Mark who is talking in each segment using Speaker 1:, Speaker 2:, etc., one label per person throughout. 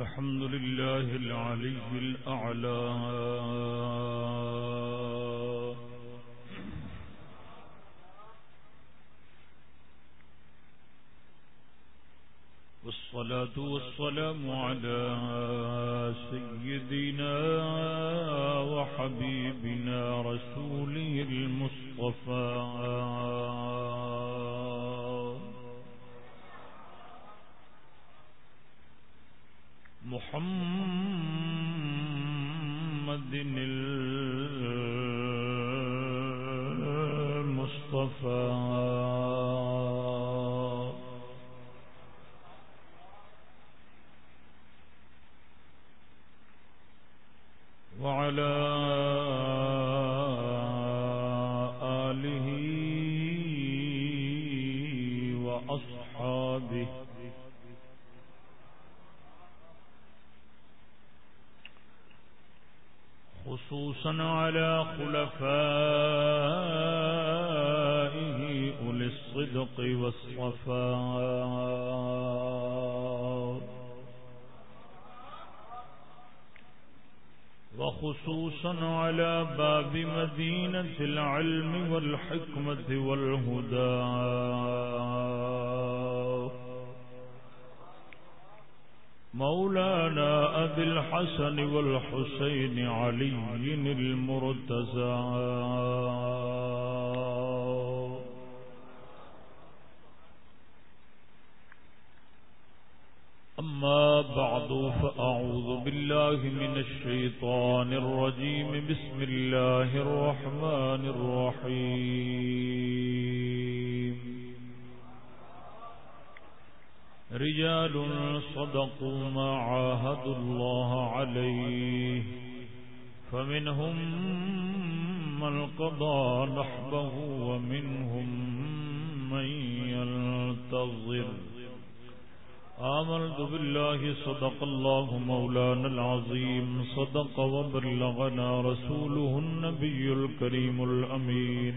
Speaker 1: الحمد لله العلي الأعلى. والصلاة والسلام على سيدنا وحبيبنا رسوله المصطفى. محمد المصطفى. خصوصا على خلفائه أولي الصدق والصفاء. وخصوصا على باب مدينة العلم والحكمة والهدى. مولانا أبي الحسن والحسين علي المرتزى أما بعد فأعوذ بالله من الشيطان الرجيم بسم الله الرحمن الرحيم رجال صدقوا ما عاهدوا الله عليه. فمنهم من قضى نحبه ومنهم من ينتظر. آمنت بالله صدق الله مولانا العظيم. صدق وبلغنا رسوله النبي الكريم الأمين.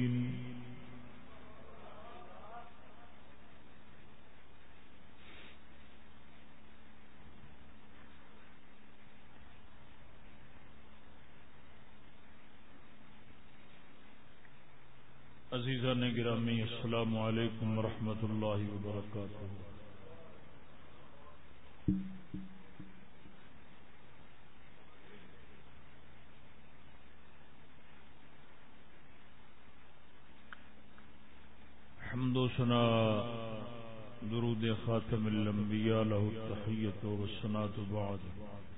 Speaker 1: عزیزہ نے گرامی، السلام علیکم ورحمۃ اللہ وبرکاتہ۔ حمد و سنا درود خاتم الانبیاء له التحیت و سنات بعد۔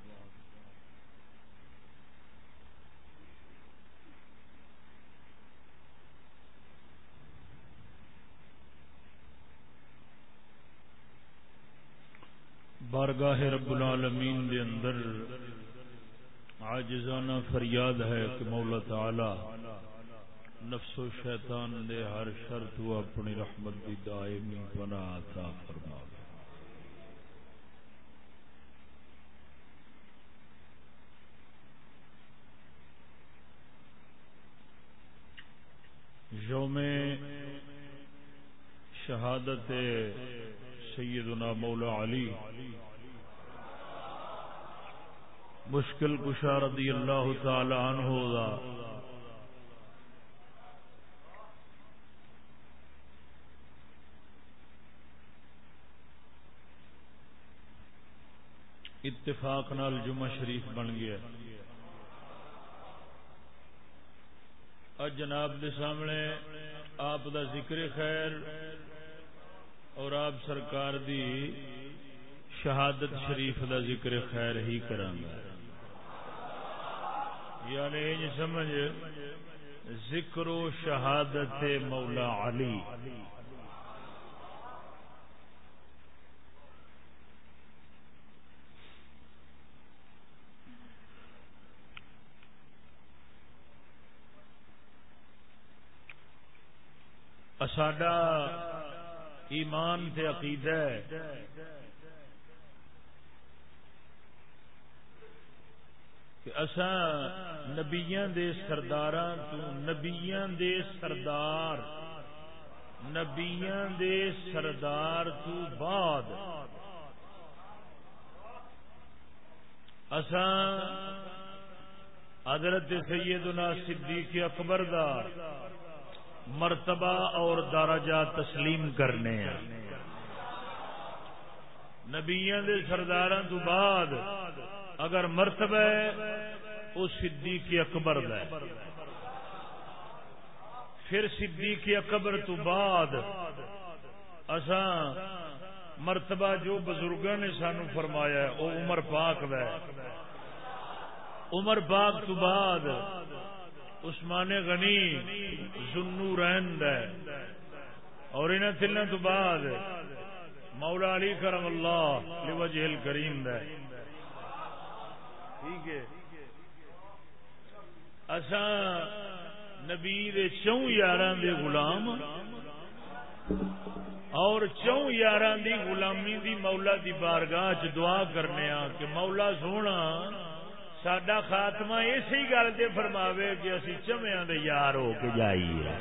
Speaker 1: بارگاہ رب العالمین دے اندر عاجزانہ فریاد ہے کہ مولا تعالی نفس و شیطان دے ہر شرط و اپنی رحمت دی دائمی پناہ عطا فرماوے یوم شہادت سیدنا مولا علی۔ مشکل کشا رضی اللہ تعالی عنہ دا۔ اتفاق نال جمعہ شریف بن گیا۔ اج جناب دے سامنے آپ دا ذکر خیر۔ اور آپ سرکار دی شہادت شریف دا ذکر خیر ہی کرانگا یعنی سمجھ، ذکر و شہادت مولا علی۔ ساڈا ایمان تے عقیدہ کہ اساں نبیاں دے سرداراں تو نبیاں دے سردار، نبیاں دے سردار تو بعد اساں حضرت سیدنا صدیق اکبر دا مرتبہ اور درجہ تسلیم کرنے ہیں۔ نبیاں دے سرداراں تو بعد اگر مرتبہ وہ صدیق اکبر ہے۔ پھر صدیق اکبر تو بعد اساں مرتبہ جو بزرگوں نے سانو فرمایا ہے وہ عمر پاک ہے۔ عمر پاک تو بعد عثمان غنی زنو رہن ہے۔ اور انہیں تلنے تو بعد مولا علی کرم اللہ لوجہ الکریم ہے ٹھیک ہے۔ اساں نبی دے چوں یاراں دے غلام اور چوں یاراں دی غلامی دی مولا دی بارگاہ چ دعا کرنے ہاں کہ مولا سونا سڈا خاتمہ اسی گل سے فرماوے کہ اسی چمیا دے یار ہو کے جائیے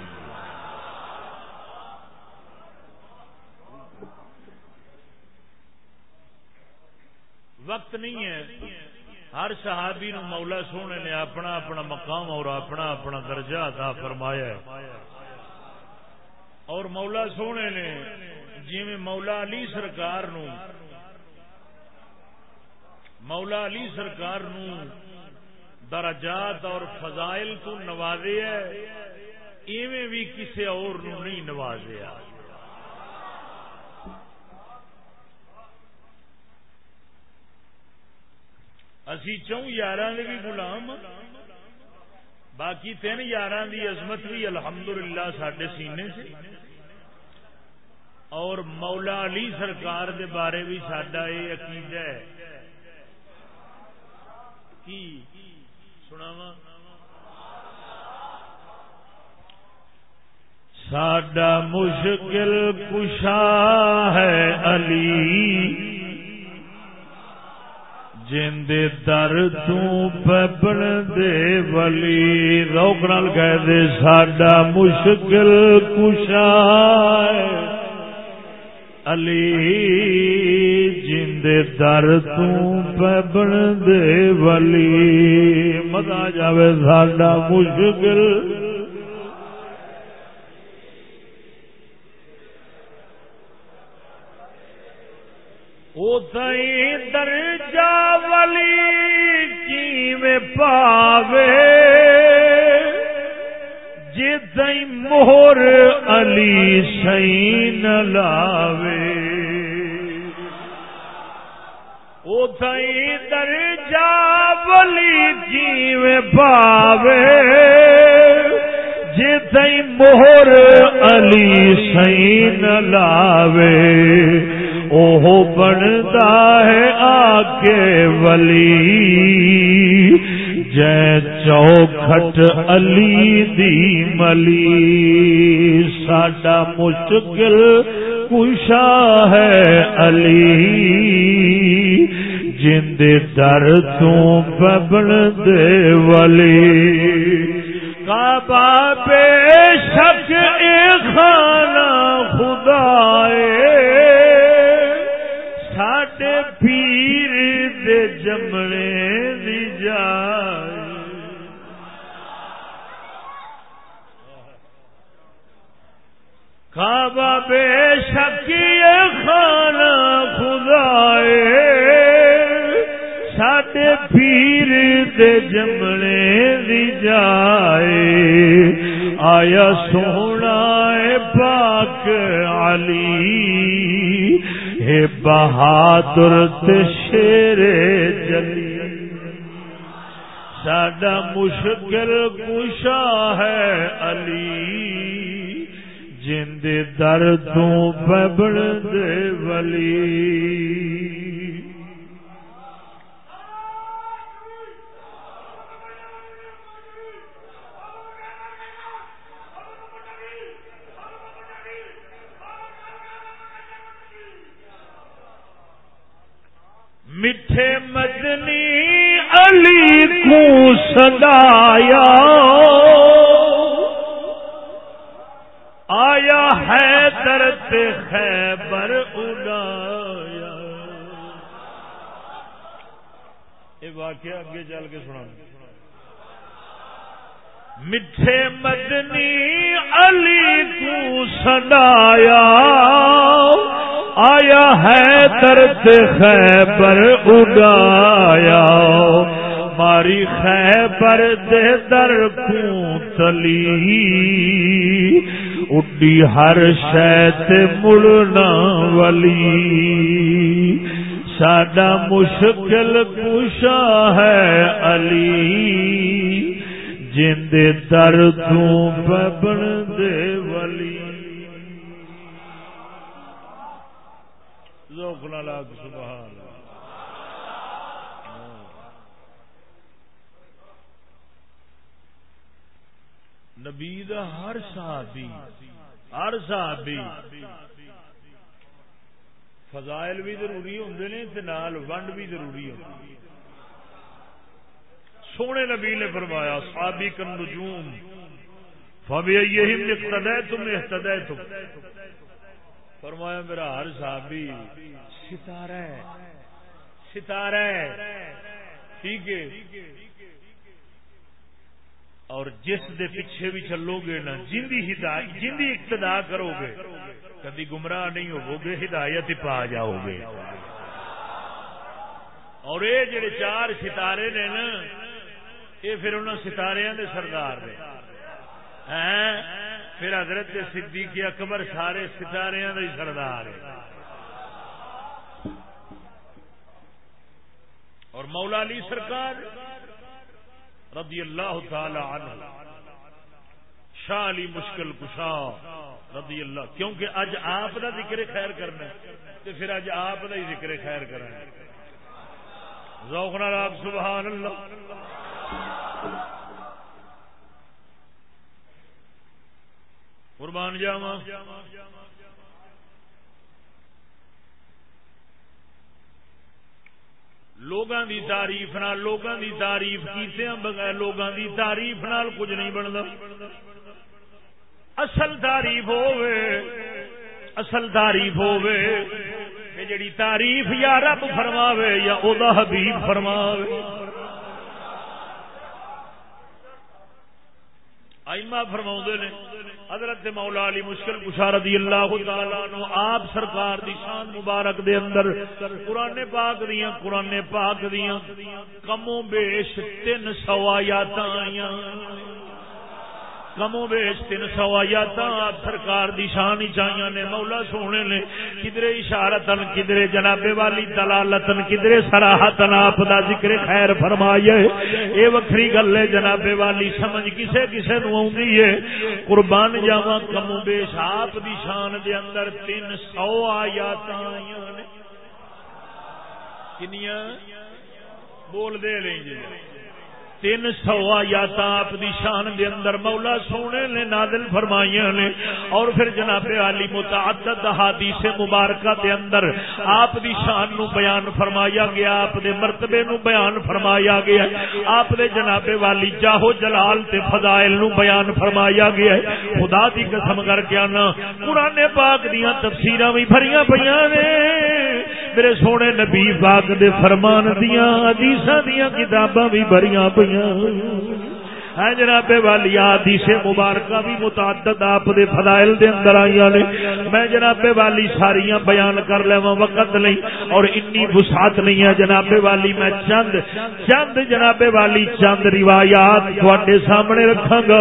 Speaker 1: وقت نہیں ہے ہر صحابی نو مولا سونے نے اپنا اپنا مقام اور اپنا اپنا درجہ عطا فرمایا ہے اور مولا سونے نے جی مولا علی سرکار نو مولا علی سرکار نو درجات اور فضائل تو نوازے ہے، ایویں بھی کسی اور نو نہیں نوازیا اسی چون یار بھی غلام، باقی تین یار دی عظمت بھی الحمدللہ سڈے سینے سے۔ اور مولا علی سرکار دے بارے بھی سڈا یہ عقید ہے کی سناوا ساڈا مشکل کشا ہے علی۔ جندے در تبن دے ولی۔ روک نال کہہ دے، ساڈا مشکل کشا علی جندے در تبن دے ولی متا جاوے ساڈا مشکل درجہ ولی کی میں پاوے جی مہر علی سی لاوے۔ او تئی درجہ ولی کی میں پاوے جی مہر علی سی لاوے۔ بنتا ہے آ کے ولی۔ جے چوکھٹ علی دی ملی، ساڈا مشکل کشا ہے علی۔ جند در تبن دے ولی۔ کعبہ بے شک اے خانہ خدا اے پیر دے جمنے دی جائے کعبہ بے شکی خانہ خدائے۔ ساڈے پیر دے جمنے دی جائے آیا سونا پاک علی۔ ہے بہادر شیر جلی۔ ساڈا مشکل کشا ہے علی۔ جند دردوں ببڑ دے ولی۔ میٹھے مدنی علی کو سدایا۔ آیا ہے درد خیبر اڑایا۔ یہ واقعہ اگے چل کے سنا میٹھے مدنی علی کو سدایا۔ آیا ہے درد خیبر اگایا ماری خیبر دے در تلی؟ اڈی ہر شیت مڑنا ولی۔ ساڈا مشکل کشا ہے علی۔ جند دردوں ببن دے ولی۔ سبحان نبی ہر صحابی ہر صحابی۔ فضائل بھی ضروری ہوں نال ونڈ بھی ضروری ہوں سونے نبی نے فرمایا، صحابی کن نجوم، فبی یہی اقتدے تم احتدے تم فرمایا میرا ہر صحابی ستارہ ستارہ ٹھیک ہے۔ اور جس دے پیچھے بھی چلو گے نا جندی ہدایت جندی اقتدا کرو گے کبھی گمراہ نہیں ہو گے، ہدایت ہی پا جاؤ گے۔ اور یہ جڑے چار ستارے نے نا یہ پھر انہوں ستارے دے سردار نے پھر حضرت صدیق اکبر سارے ستارے کا سردار ہے اور مولا علی سرکار رضی اللہ تعالی عنہ، شاہ علی مشکل کشا رضی اللہ، کیونکہ اج آپ کا ذکر خیر کرنا تو پھر اج آپ کا ہی ذکر خیر کرنا روکنا آپ سبحان اللہ۔ قربان جاوا لوگوں کی تعریف لوگوں کی تعریف کیتے بغیر لوگوں کی تعریف نال کچھ نہیں بنتا اصل تعریف ہوے اصل تعریف ہوے جڑی تعریف یا رب فرماوے یا او دا حبیب فرماوے۔ آئمہ فرما نے، حضرت مولا علی مشکل کشار رضی اللہ تعالیٰ نو آپ سرکار دی شان مبارک دے اندر قرآن پاک دیاں، قرآن پاک دیاں، کموں بیش تین سوایات آئیاں۔ کمو بیش تین سو آیات آپ سرکار دی شان چاہیے نے، مولا سونے نے، کدرے اشارتن کدرے جناب والی دلالتن کدرے سراہتن آپ دا ذکر خیر فرمائیے۔ اے وکری گل ہے جناب والی، سمجھ کسے کسے نو آوندی ہے۔ قربان جاواں کمو بیش آپ دی شان دے اندر تین سو آیات آئیاں نے۔ کنیاں؟ بول دے لیں جی۔ تین سو آیات آپ دی شان دے اندر مولا سونے نے نازل فرمائیاں نے۔ اور پھر جناب علی متعدد حدیث مبارکہ دے اندر آپ دی شان نو بیان فرمایا گیا، آپ دے مرتبے نو بیان فرمایا گیا۔ آپ دے جناب والی جاہو جلال تے فضائل نو بیان فرمایا گیا۔ خدا دی قسم کر کے آنا، قرآن پاک دیاں تفسیراں بھی بھریاں پیاں نے۔ میرے سونے نبی پاک دے فرمان دیاں، حدیثاں دیاں، کتاباں بھی بھریاں پیاں ہے جناب والی آدی سے مبارکہ بھی متعدد آپ دے فضائل دے اندر آئی نے۔ میں جناب والی ساریاں بیان کر لوا وقت نہیں اور انی وسعت نہیں ہے جناب والی میں چند چند جناب والی چند روایات تھوڑے سامنے رکھا گا۔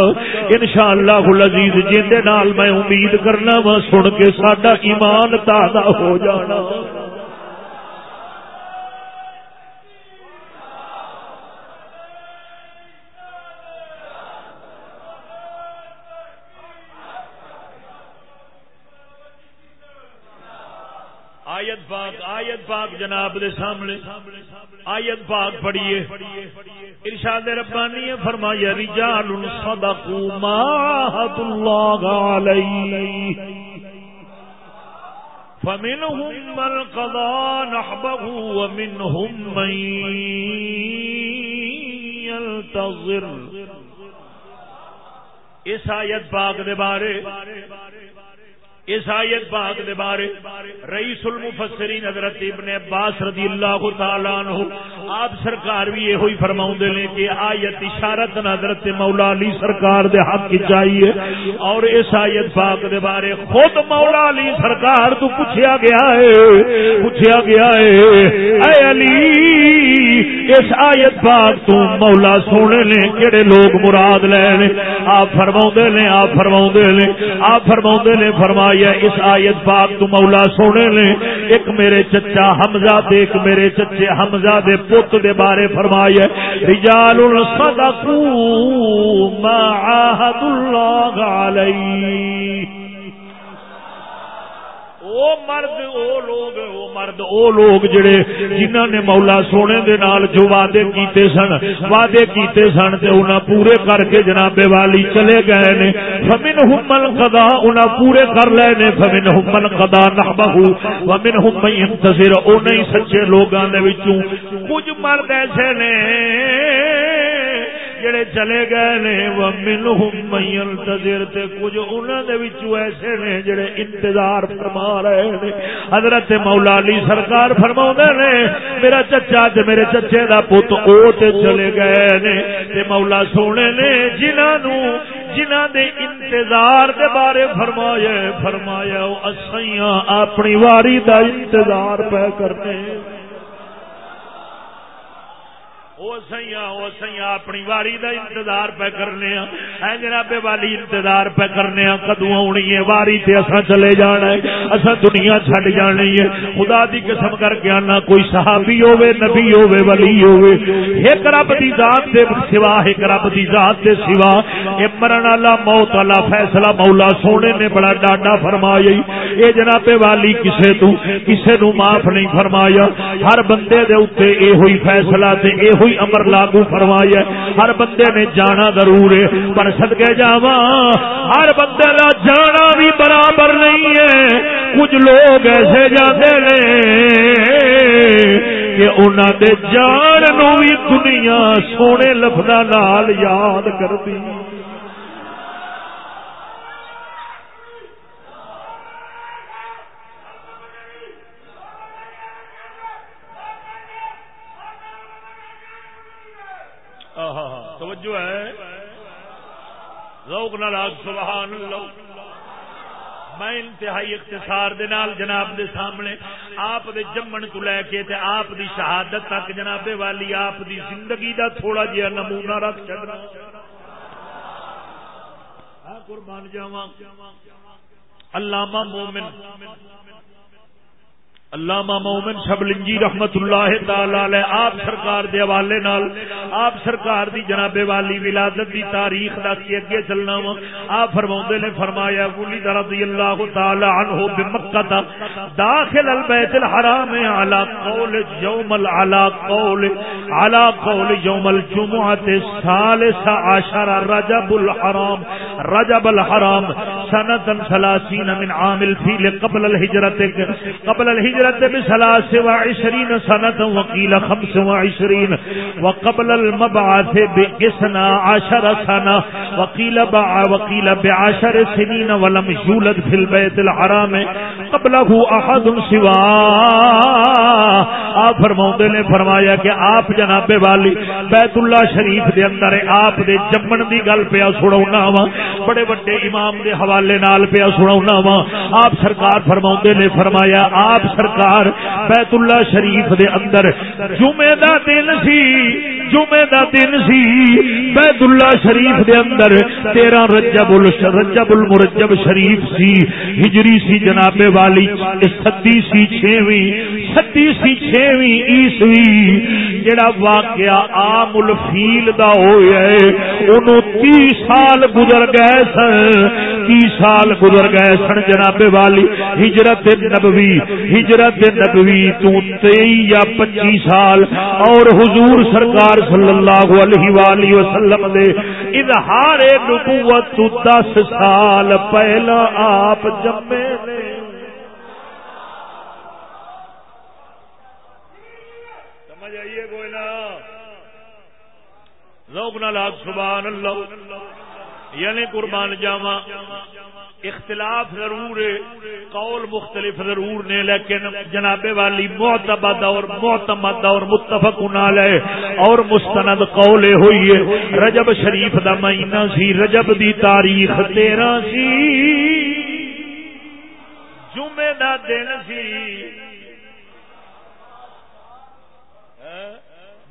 Speaker 1: ان شاء اللہ عزیز جی نال میں امید کرنا وا سن کے سڈا ایمان تازہ ہو جانا۔ آیت پاک آیت پاک جناب دے سامنے۔ آیت پاک پڑھیے۔ ارشاد ربانی فرمایا، رجال صدقوا ما عهد الله عليه فمنهم من قضى نحبه ومنهم من ينتظر اس آیت پاک دے بارے اس آیت پاک دے بارے رئیس المفسرین حضرت ابن عباس رضی اللہ تعالیٰ عنہ، آپ سرکار بھی یہ ہوئی فرماؤں دے لیں کہ آیت اشارت حضرت مولا علی سرکار دے حق کی چاہیے اور اس آیت پاک دے بارے خود مولا علی سرکار تو پوچھیا گیا ہے، پوچھیا گیا ہے، اے علی، اس آیت پاک تو مولا سونے لیں کڑے لوگ مراد لے آپ فرماؤں دے لیں آپ فرماؤں دے لیں آپ فرماؤں دے لیں فرمائی فرمائی ہے، اس آیت پاک تو مولا سونے نے، ایک میرے چچا حمزہ دے، ایک میرے چچے حمزہ دے پوت دے بارے فرمائی ہے رجال صدقوا ما عاهد الله علیہ۔ او مرد او لوگ او مرد او لوگ جڑے جنہاں نے مولا سونے دے نال جو وعدے کیتے سن، وعدے کیتے سن تے انہاں پورے کر کے جناب والی چلے گئے نے۔ فمنهم من قضا انہاں پورے کر لے نے۔ فمنهم من قضا نحبه ومنهم من ينتظر۔ او نہیں سچے لوگاں دے وچوں کچھ مرد ایسے نے جڑے چلے گئے نے ومنهم من ينتظر، تے کچھ انہاں دے وچوں ایسے نے جڑے انتظار فرما رہے نے۔ حضرت مولا علی سرکار فرماوندے نے، میرا چچا تے میرے چچے دا پوت او تے چلے گئے نے۔ تے مولا سونے نے جنہاں نو جنہ دے انتظار دے بارے فرمایا فرمایا، او اسیاں اپنی واری دا انتظار پہ کرنے اپنی واری دا انتظار پہ کرنے ہاں۔ اے جناب والی انتظار پہ کرنے ہاں۔ کدو آنی ہے؟ واری تے اصا چلے جانا ہے۔ اصا دنیا چڈ جانی ہے۔ خدا دی قسم کر کے آنا، کوئی صحابی ہوے نبی ہوے ولی ہوے ایک رب دی ذات دے سوا، ایک رب دی ذات دے سوا۔ اے مرن والا موت والا فیصلہ مولا سونے نے بڑا ڈاڈا فرمایا۔ اے جناب والی، کسے تو کسے نو معاف نہیں فرمایا۔ ہر بندے دے اوتے اے ہوئی فیصلہ تے اے ہوئی امر لاگو فرمایا ہر بندے نے جانا ضرور ہے، پر سدکے جا ہر بندے کا جانا بھی برابر نہیں ہے۔ کچھ لوگ ایسے جاتے ہیں کہ انہوں دے جان نو بھی دنیا سونے لفظ یاد کرتی توجہ ہے، ذوق نہ سبحان اللہ میں انتہائی اختصار دے نال جناب دے سامنے آپ دے جمن کو لے کے تے آپ دی شہادت تک جناب والی آپ دی زندگی دا تھوڑا جہا نمونہ رکھ چڑھنا قربان جاواں۔ علامہ مومن علامہ مومن شبلنجی رحمت اللہ تعالی آپ سرکار دے حوالے نال، آپ سرکار دی جناب والی ولادت دی تاریخ دا کی اگے چلنا وا، آپ فرماوندے نے فرمایا ولید رضی اللہ تعالی عنہ بمکہ داخل البیت الحرام علی قول یوم علی قول علی قول یوم الجمعہ الثالث عشر رجب الحرام رجب الحرام سنه 30 من عام الفیل قبل الهجرت قبل الهجرت الهجرة بثلاث وعشرين سنة وقيل خمس وعشرين وقبل المبعث بإثنى عشر سنة وقيل بع وقيل بعشر سنين ولم يولد في البيت الحرام قبله أحد سواه آپ فرماؤں نے فرمایا کہ آپ جناب والی بیت اللہ شریف دے اندر آپ دے جمن دی گل پیا سنا وا، بڑے بڑے امام دے حوالے نال پیا سنا وا۔ آپ سرکار فرما نے فرمایا، آپ سرکار سرکار بیت اللہ شریف دے اندر۔ جمعے دا دن سی جمعے دا دن سی۔ بیت اللہ شریف دے اندر تیرہ رجب رجب المرجب شریف سی۔ ہجری سی جناب والی ستی سی چھویں ستی سی چھویں عیسوی۔ جڑا واقعہ عام الفیل دا ہویا ہے انہوں تی سال گزر گئے سن۔ تی سال گزر گئے سن جناب والی، ہجرت نبوی، ہجرت سیرت نبوی تو تئی یا پچی سال اور حضور سرکار صلی اللہ علیہ وآلہ وسلم دے اظہار نبوت تو دس سال پہلا آپ جمعے نے۔ ذوق نہ لاگ سبحان اللہ۔ یعنی قربان جاوا اختلاف ضرور ہے، قول مختلف ضرور نے، لیکن جناب والی معتبد اور معتمد اور متفق ہے اور مستند قول ہوئی ہے۔ رجب شریف دا مہینہ سی، رجب دی تاریخ تیرہ سی۔ جمعے دا دن سی۔ ہاں؟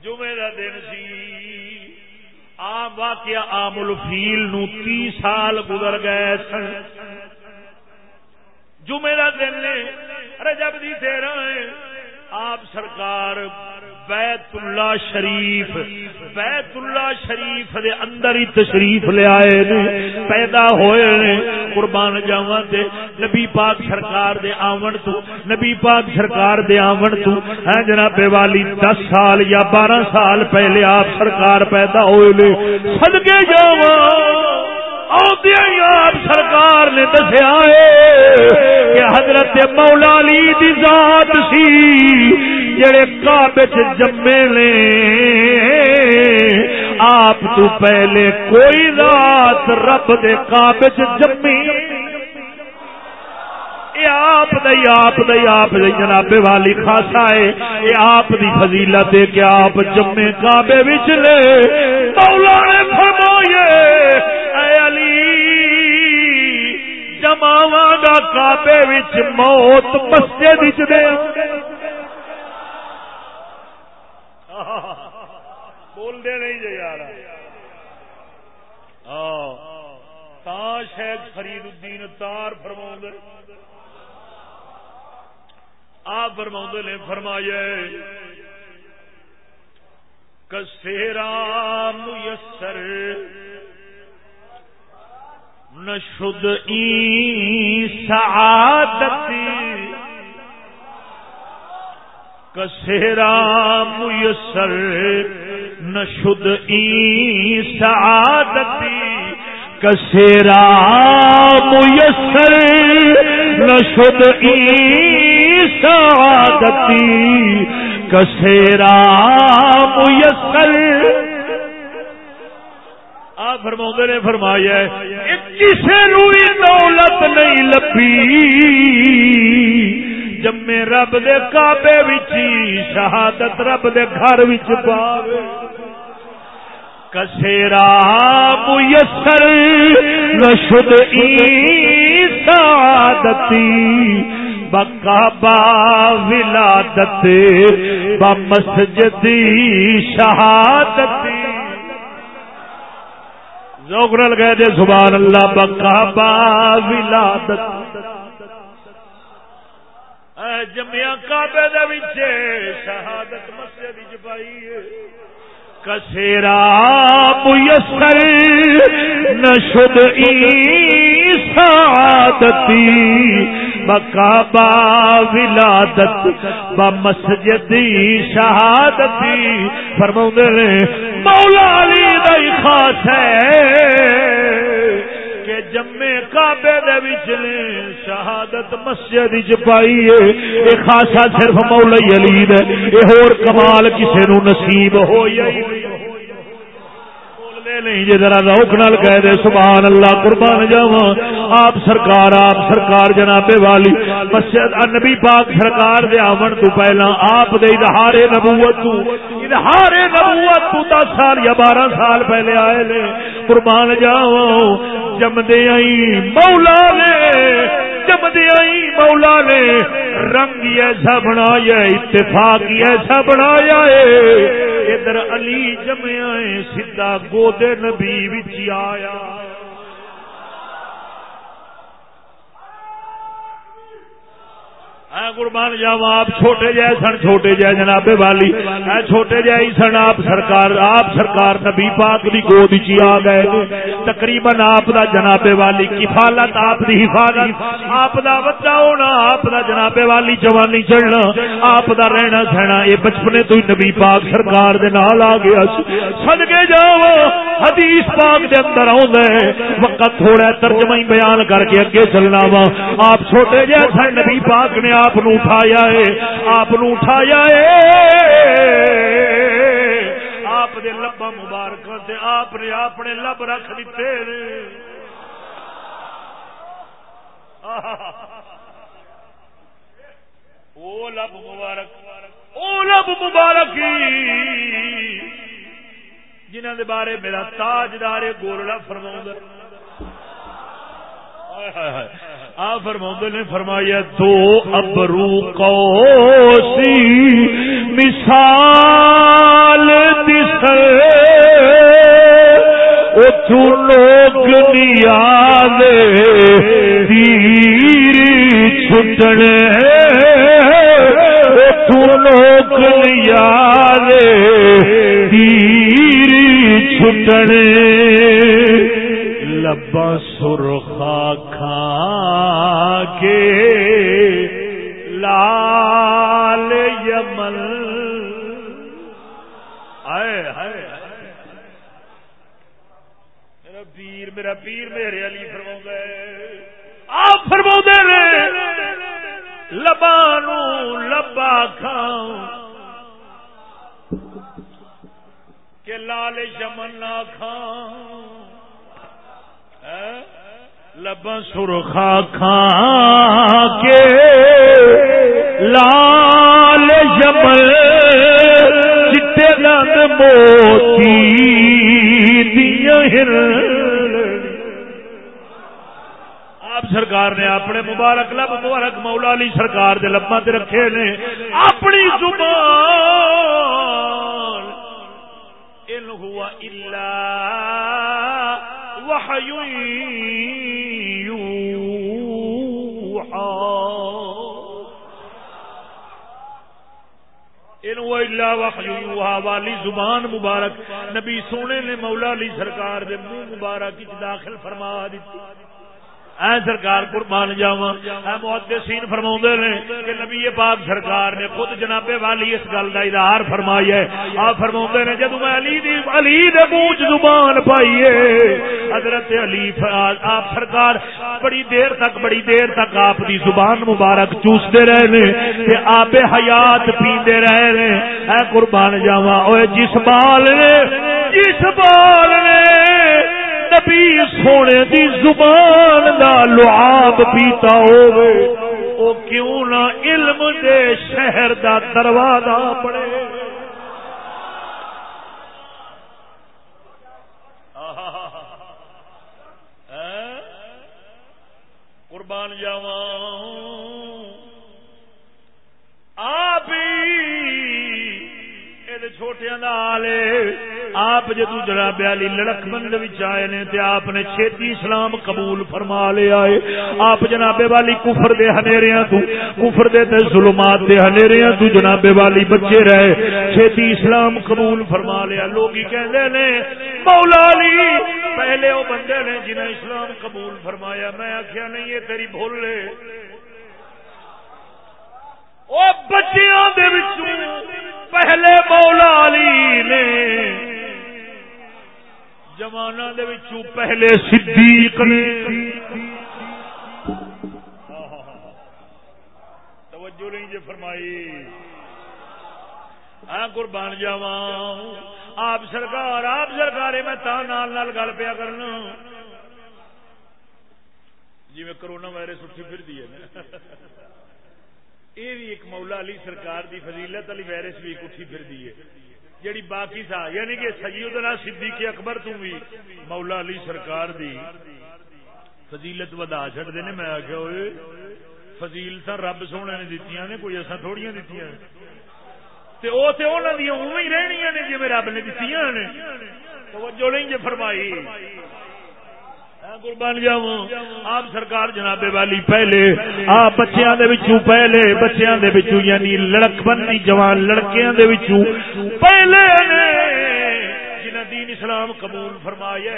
Speaker 1: جمعے دا دن سی۔ آم واقعہ آم الفیل نو تی سال گزر گئے سن۔ جمعہ دن نے رجب دی تیرہ آپ سرکار بیت اللہ شریف بیت اللہ شریف دے اندر ہی تشریف لے آئے نے، پیدا ہوئے نے، قربان جاواں تے نبی پاک سرکار دے آون تو، نبی پاک سرکار دے آون تو ہے جناب والی 10 سال یا 12 سال پہلے آپ سرکار پیدا ہوئے نے، صدقے جاواں آپ سرکار نے دسیا ہے کہ حضرت مولا علی دی ذات سی جڑے کعبے جمے نے، آپ تو پہلے کوئی رات رب دے کعبے جمی۔ آپ دئی آپ دئی آپ دئی جناب والی خاصا ہے۔ یہ آپ دی فضیلت ہے کہ آپ جمے کعبے وچ لے مولا نے فرمائے، اے علی، جماواں گا کعبے وچ موت مسجد وچ دے۔ بول دے نہیں جی یار۔ ہاں شیخ فرید الدین تار فرما آپ فرما نے فرمایا کسیرا میسر نشد ای سعادتی کسیرا میسر نشد ای سعادتی۔ کسیرا میسر نشد ای سعادتی۔ کسیرا میسر۔ آپ فرما نے فرمایا کسی روئی دولت نہیں لبھی۔ جمے رب دے کعبے وچی شہادت رب دے گھر وچ پاوے۔ کسیرا میسر نشد ای سعادتی بکا با ولادت، با مسجدی شہادتی۔ زوگرل گئے دے سبحان اللہ، بکا با ولادت۔ جمیا کابے شہادت مسجد پائی کسیرا میسر نشد ای سعادتی بکابا ولادت با مسجدی شہادتی۔ فرما نے مولا علی خاص ہے۔ کہ جمے کابے دے شہادت حالت مسجد پائی ہے۔ یہ خاصا صرف مولا علی ہے یہ ہور کمال کسی نو نصیب ہو یا نہیں نہیں جی ذرا روک نال کہہ دے سبحان اللہ قربان جاوا آپ سرکار آپ سرکار جناب والی۔ مسجد نبی پاک سرکار دے آون تو پہلا آپ دے اظہار نبوت تو۔ اظہار نبوت تو دس سال یا بارہ سال پہلے آئے لے قربان جاوا جمدے آئی مولا نے۔ جمدے آئی مولا نے۔ رنگ ایسا بنایا اتفاق ایسا بنایا ہے۔ ادھر علی جمیا سیدا گودے نبی آیا۔ ہاں قربان جاوا آپ چھوٹے جائے سن، چھوٹے جائے جناب والی۔ ہاں چھوٹے جائے سن، آپ سرکار آپ سرکار نبی پاک دی گود چی آ گئے تقریباً آپ دا جناب والی کفالت، آپ دی حفاظت۔ آپ دا بچہ ہونا، آپ دا جناب والی جوانی چڑھنا۔ آپ دا رہنا سہنا، یہ بچپنے تو نبی پاک سرکار دے نال آ گیا سد کے جاو حدیث پاک دے اندر آ وقت تھوڑا ترجمہ ہی بیان کر کے اگے چلنا وا۔ آپ چھوٹے جائے سن، نبی پاک نے آپ اٹھایا ہے آپ اٹھایا ہے آپ دے لبا مبارک سے آپ نے اپنے لب رکھ دیتے او لب مبارک او لب مبارک جنہ دے بارے میرا تاجدار گولڑا فرما آ فرما نے فرمایا، دو ابرو کوسی مثال دس اتو لوگ نیاد تیر چھٹنے۔ اتو لوگ نیاد تیر چھٹنے۔ لبا سرخا کھا کے لال یمن۔ آئے میرا پیر میرا پیر، میرے علی فرما گئے آپ فرما لبانو لبا کھاؤ کہ لال یمن نہ کھاؤ ہاں؟ لبا سرخا کھا کے لال جمل چٹے دند موتی دیا ہر۔ آپ سرکار نے اپنے مبارک لب، مبارک مولا علی سرکار دے لبا تے رکھے نے۔ اپنی زبان۔ ان ہوا الا وحی۔ والی زبان مبارک، نبی سونے نے مولا علی سرکار دے منہ مبارک داخل فرما دیتی۔ اے سرکار قربان جاوا اے محدثین فرماوندے نے کہ نبی پاک سرکار نے خود جناب والی اس گل دا اظہار فرمایا ہے۔ آپ فرماوندے نے جدوں میں علی دی علی دے منہ زبان پائی ہے، حضرت علی آپ سرکار بڑی دیر تک بڑی دیر تک آپ دی زبان مبارک چوستے رہے نے، تے آپ حیات پیندے رہے نے۔ اے قربان جاوا اوے جس بال نے جس بال نے نبی سونے دی زبان دا لعاب پیتا ہوئے او کیوں نہ علم دے شہر دا دروازہ پڑے۔ قربان جاواں۔ آپ چھوٹیا آپ جدو جناب علی لڑک بند آئے نے تے آپ نے چھتی اسلام قبول فرما لیا ہے۔ آپ جناب والی کفر دے ہنیریاں تو، کفر دے تے ظلمات دے ہنیریاں تو جناب والی بچے رہے۔ چھتی اسلام قبول فرما لیا۔ لوگ ہی کہندے نے، مولا علی، پہلے وہ بندے نے جنہیں اسلام قبول فرمایا۔ میں آخیا نہیں، یہ تیری بھول لے بچیاں پہلے مولا علی نے جمانا پہلے صدیق نے۔ توجہ نہیں جی فرمائی۔ ہاں، قربان جاوا آپ سرکار آپ سرکار، میں تا نال نال گل پیا کرنا۔ جی میں کرونا وائرس اٹھی پھر دی ہے نا۔ یہ بھی ایک مولا علی سرکار دی فضیلت علی وائرس بھی ایک اٹھی پھر دی ہے۔ جیڑی باقی تھا یعنی کہ سیدنا صدیق اکبر تو بھی، مولا علی سرکار دی فضیلت ودا چڑ دے میں آخیا ہوئے فضیلت رب سونے نے دیتی نے، کوئی ایسا تھوڑی دیتی رہنی نے جی رب نے دیتی نے۔ توجہ نہیں جی فرمائی۔ قربان جاؤں۔ آپ سرکار جناب والی پہلے، آپ بچیاں دے وچوں پہلے، بچیاں دے وچوں یعنی لڑک بندی جوان لڑکیاں دے وچوں پہلے نے دین اسلام قبول فرمایا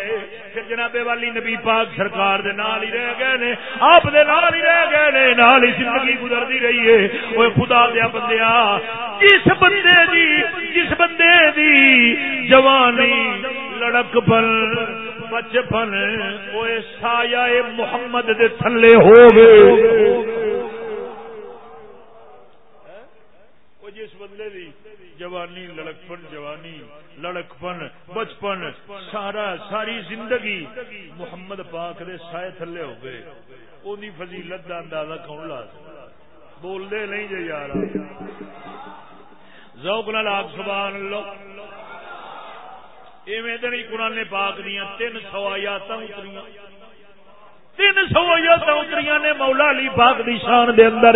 Speaker 1: پھر جناب والی نبی پاک سرکار دے نال ہی رہ گئے نے، آپ دے نال ہی رہ گئے نے، نال ہی زندگی گزرتی رہی ہے۔ اوے خدا دیا بندیا جس بندے دی، جس بندے دی جوانی لڑک پن بچپن اوے سایہ محمد دے تھلے ہو گئے جس بندے دی جوانی لڑکپن جوانی لڑکپن بچپن، سارا، ساری زندگی محمد پاک دے سائے تھلے ہو گئے اونی فضیلت دا اندازہ کون لا بول دے نہیں جی یار ذوق نال آپ سبحان اللہ۔ ایویں تے نہیں قران پاک دیاں 300 آیاتاں اتریاں۔ تین سو آیات اتریاں نے مولا علی پاک دی شان دے اندر۔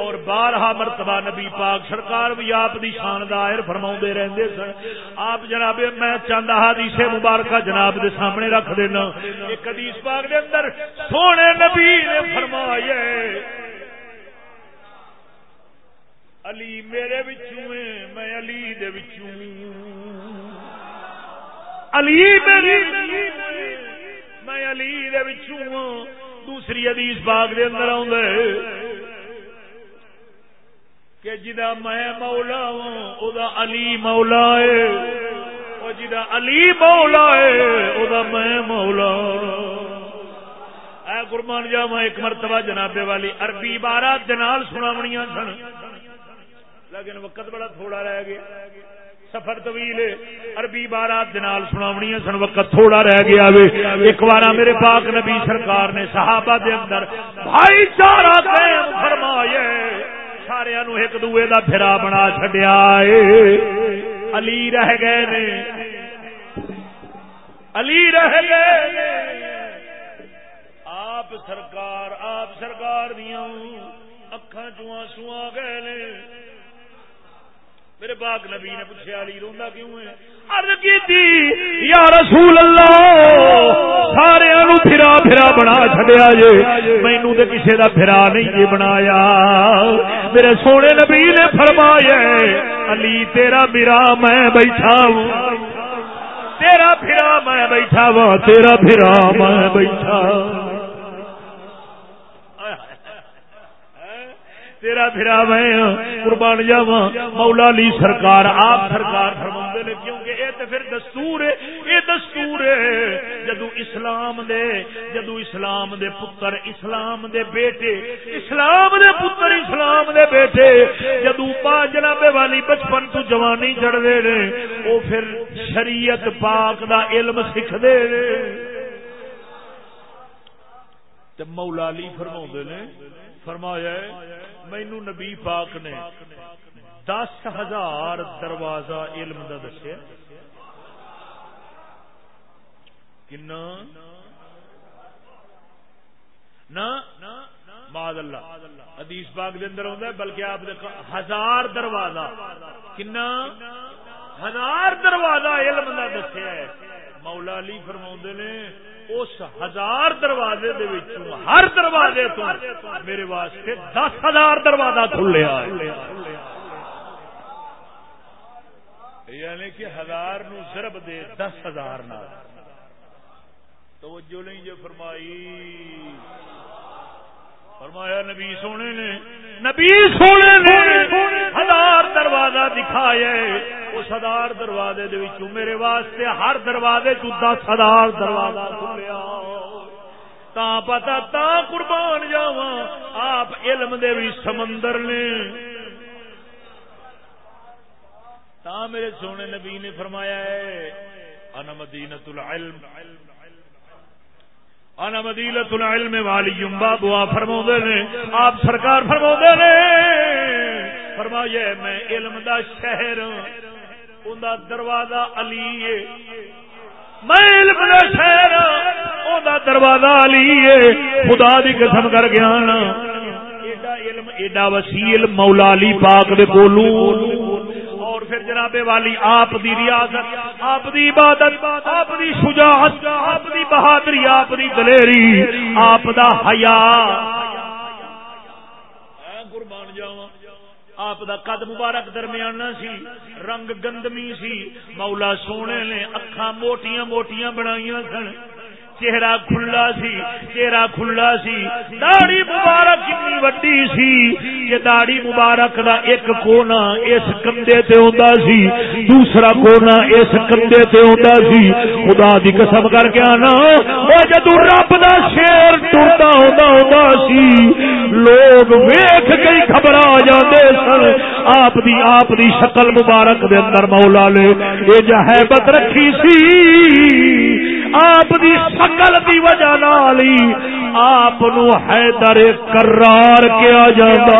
Speaker 1: اور بارہا مرتبہ نبی پاک سرکار بھی آپ دی شان دائر فرما رہتے سن۔ آپ جناب، میں چاہتا حدیث مبارکہ جناب دے سامنے رکھ دینا۔ ایک حدیث پاک دے اندر سونے نبی نے فرمایا، علی میرے بچوں میں علی دے بچوں علی میں علی دے بچوں دوسری حدیث پاک دے اندر آؤں کہ جدا میں مولا ہوں او دا علی مولا ہے جدا علی مولا ہے او دا میں مولا۔ اے قربان جا میں ایک مرتبہ جناب والی عربی بارات جنال سنا بنیا سن، لیکن وقت بڑا تھوڑا رہ گیا۔ سفر طویل عربی بارات جنال سناونی سن وقت تھوڑا رہ گیا وے۔ ایک بار میرے پاک نبی سرکار نے صحابہ دے اندر بھائی چارہ قائم فرمایا سارا نو ایک دوے دا پھرا بنا چڈیا علی رہ گئے نے۔ علی رہ گئے آپ سرکار آپ سرکار دیا اکھا چواں سواں گئے نے۔ میرے باغ نبی نے پوچھا، علی روندا کیوں ہے؟ عرض کیتی، یا رسول اللہ سارے نو پھرا پھرا بنا چھڈیا جے۔ مینوں تے کسے دا پھرا نہیں جے بنایا۔ میرے سونے نبی نے فرمایا، علی تیرا میرا میں بیٹھا ہوں۔ تیرا پھرا میں بیٹھا ہوں، تیرا پھرا میں بیٹھا تیرا پھرا میں قربان جاوا مولا علی سرکار، آپ سرکار فرما نے، کیونکہ یہ تو پھر دستور ہے یہ دستور ہے۔ جدو اسلام دے، جدو اسلام دے پتر، اسلام دے بیٹے، اسلام دے پتر، اسلام دے بیٹے۔ جدو پا جناب والی بچپن تو جوانی چڑھ دے وہ پھر شریعت پاک دا علم سکھ دے مولا علی فرما نے فرمایا مینو نبی پاک نے دس ہزار دروازہ علم کا دسیا. کنا؟ اللہ حدیث پاک دے اندر آتا ہے، بلکہ آپ دیکھو ہزار دروازہ۔ کنا؟ ہزار دروازہ علم کا دسیا ہے۔ مولا علی فرما نے اس ہزار دروازے دے ہر دروازے تو میرے واسطے دس ہزار دروازہ کھلیا یعنی کہ ہزار نو ضرب دے دس ہزار توجہ نہیں جو فرمائی۔ فرمایا نبی سونے نے، نبی سونے نے ہزار دروازہ دکھایا اس ہزار دروازے میرے واسطے ہر دروازے چ دس ہزار دروازہ کھلیا۔ تا پتا تا قربان جاوا آپ علم دے بھی سمندر نے۔ تا میرے سونے نبی نے فرمایا ہے، انا مدینت العلم انا مدینت العلم والی بابوا فرما نے، آپ سرکار فرما نے فرمایا میں علم دا شہر ان دا دروازہ علی ہے۔ میں علم دا شہر ان دا دروازہ علی ہے۔ خدا دی قسم کر گیا نا ایڈا علم، ایڈا وسیل مولا علی پاک دے کولوں۔ پھر جناب والی آپ دی ریاضت، آپ دی عبادت، آپ دی شجاعت، آپ دی بہادری، آپ دی دلیری، آپ دا حیا۔ قربان جاواں، آپ دا قد مبارک درمیانہ سی، رنگ گندمی سی، مولا سونے نے اکھاں موٹیاں موٹیاں بنائیاں سن۔ چہرہ کھلا سی، چہرہ کھلا سی۔ داڑی مبارک کتنی وڈی سی کہ داڑی مبارک دا ایک کونا اس کندے تے ہوندا سی، دوسرا کونا اس کندے تے ہوندا سی۔ خدا دی قسم کر کے انا او جدوں رب دا شیر ٹردا ہوندا ہوندا سی، لوگ ویکھ کے گھبرا جاندے سن۔ آپ دی آپ دی شکل مبارک دے اندر مولا نے اے جہیبت رکھی سی۔ آپ دی شکل دی وجہ نالی آپ حیدر کرار کیا جاتا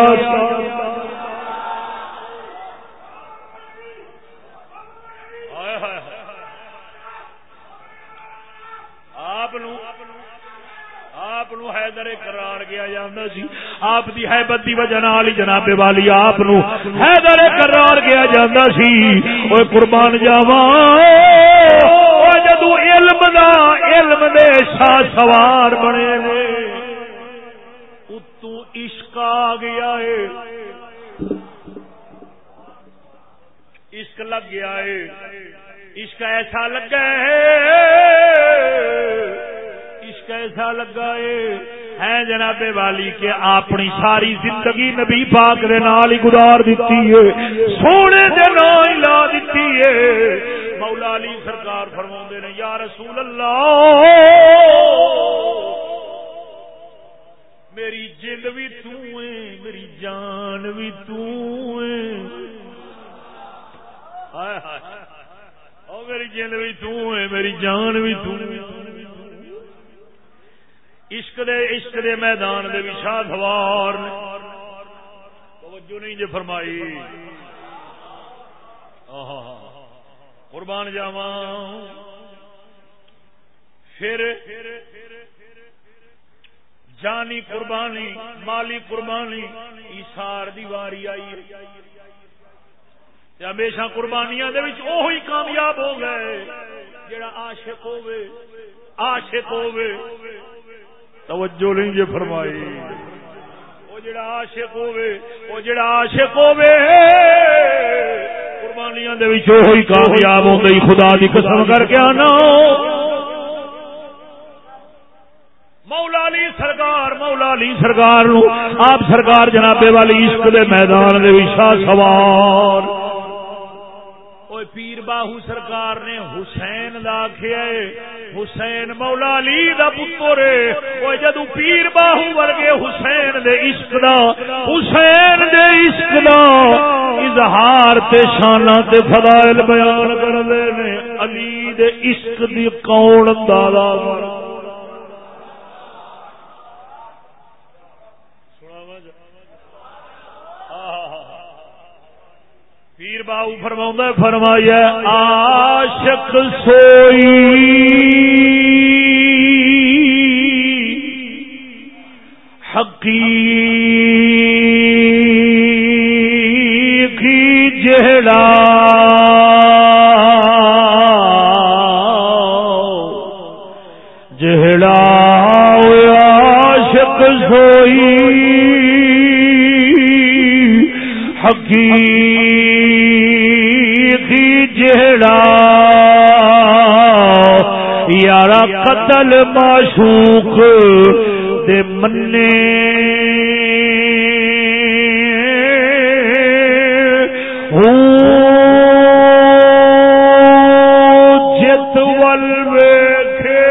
Speaker 1: آپ حیدر کرار کیا جاتا سی۔ آپ دی حیبت دی وجہ نال جناب والی آپ نو حیدر کرار کیا جاتا سی۔ وہ قربان جاواں۔ او جدو علم دا علم دے شاہ سوار بنے نے اتو عشق آ گیا ہے عشق لگ گیا ہے عشق ایسا لگا ہے عشق ایسا لگا ہے۔ جناب والی کے اپنی ساری زندگی نبی پاک دے نال ہی گزار دیتی ہے۔ سونے دے نال ہی لا دیتی ہے۔ مولا علی سرکار فرما نے، یا رسول اللہ، میری جند بھی تو ہے میری جان بھی تو ہے او میری جند بھی تو ہے میری جان بھی تو ہے عشق دے عشق دے میدان دے بھی شاہ سوار توجہ نہیں جی فرمائی۔ آہا۔ قربان جاوا پھر جانی قربانی، مالی قربانی ایسار دی واری آئی ہمیشہ قربانیاں دے وچ اوہی کامیاب ہو گئے، جڑا عاشق ہوے عاشق ہوے توجہ نہیں جے فرمائی۔ او جڑا عاشق ہوے او جڑا عاشق ہوے قربانیاں دے وچ ہوئی کامیاب ہوندی خدا دی قسم کر کے آنا۔ مولا علی سرکار، مولا علی سرکار نو، آپ سرکار جنابے والی عشق دے میدان دے وچ سوار۔ باہو سرکار نے حسین دا کھیا حسین مولا علی دا پتر وہ جدو پیر باہو ورگے حسین دے عشق دا، حسین دے عشق دا اظہار تے شانہ تے فضائل بیان کر دے نے۔ علی دے عشق دی کون دادا پیر باؤ فرما فرمایا آشک سوئی۔ حقی جہڑا۔ جہڑا عاشق سوئی۔ حقی یار قتل معشوق دے منے۔ جت ول ویکھے،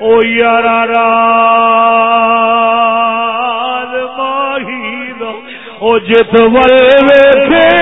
Speaker 1: او یار ماہی دو او جت ول ویکھے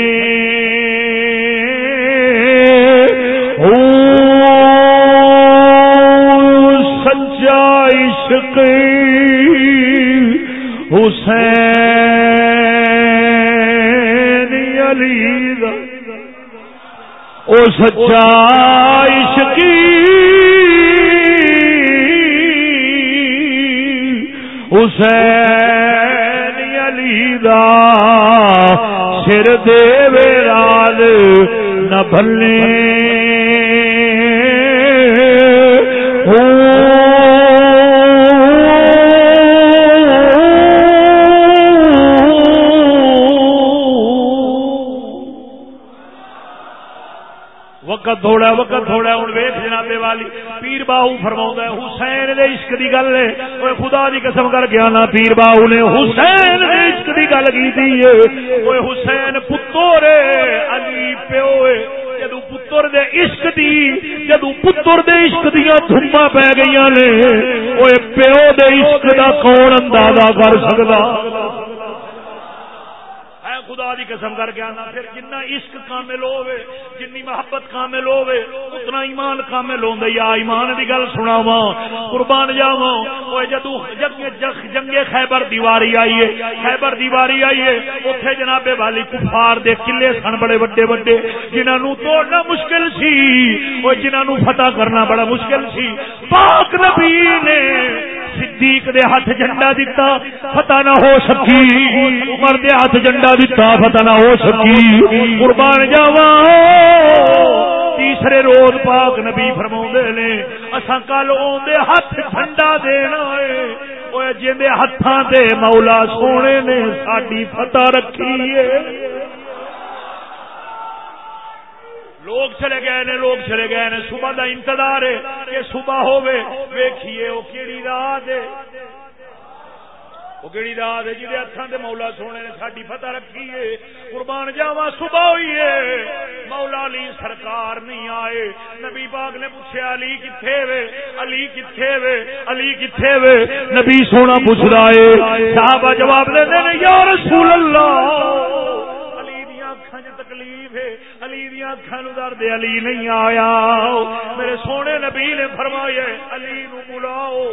Speaker 1: سچا عشقی حسین علی دا سر دے ویرال نہ بھلے۔ وقت تھوڑا وقت تھوڑا ہوں ویخ جناب والی۔ پیر باہو فرما حسین دے عشق دی گل ہے۔ خدا دی قسم کر گیا نا پیر باہو نے حسین دے عشق دی گل کی تھی حسین پتر علی پیو جدو پتر دے عشق دی، جدو پتر دے عشق دیا دھما پی گئی نے پیو دے عشق دا کون اندازہ کر سکتا خدا دی قسم کر کے آنا، پھر جنہ عشق کامل ہوے جنی محبت کامل ہوے اتنا ایمان کامل ہوندا یا ایمان دی گل سناواں، قربان جاواں۔ اوے جدو جنگ جنگ خیبر دیواری آئی ہے، خیبر دیواری آئی ہے، اوتھے جناب والی کفار دے قلعے سن بڑے بڑے بڑے جنہاں نو توڑنا مشکل سی۔ او جنہاں نو فتح کرنا بڑا مشکل سی۔ پاک نبی نے صدیق دے ہاتھ جھنڈا دیتا فتح نہ ہو سکی۔ عمر دے ہاتھ جھنڈا دتا۔ دیتا فتح نہ ہو سکی قربان جاوا تیسرے روز پاک نبی فرما نے اصا کل آدھے ہاتھ جھنڈا دینا ہے۔ جی ہاتھوں سے مولا سونے نے ساری فتح رکھی ہے۔ لوگ چلے گئے نے، لوگ چلے گئے نے۔ صبح دا انتظار ہے کہ صبح ہوے ویکھیے او کیڑی رات ہے۔ وہ کہڑی رات ہے جی ہاتھوں سے مولا سونے نے ساری فتح رکھی ہے قربان جاوا صبح ہوئی ہے مولا علی سرکار نہیں آئے نبی پاک نے پوچھا علی کتنے وے علی کتنے وے علی کتنے وے نبی سونا پوچھ رہا ہے صحابہ جواب دے دے یا رسول اللہ تکلیف ہے علی دیا اکھان درد علی نہیں آیا میرے سونے نبی نے فرمایا علی نو بلاؤ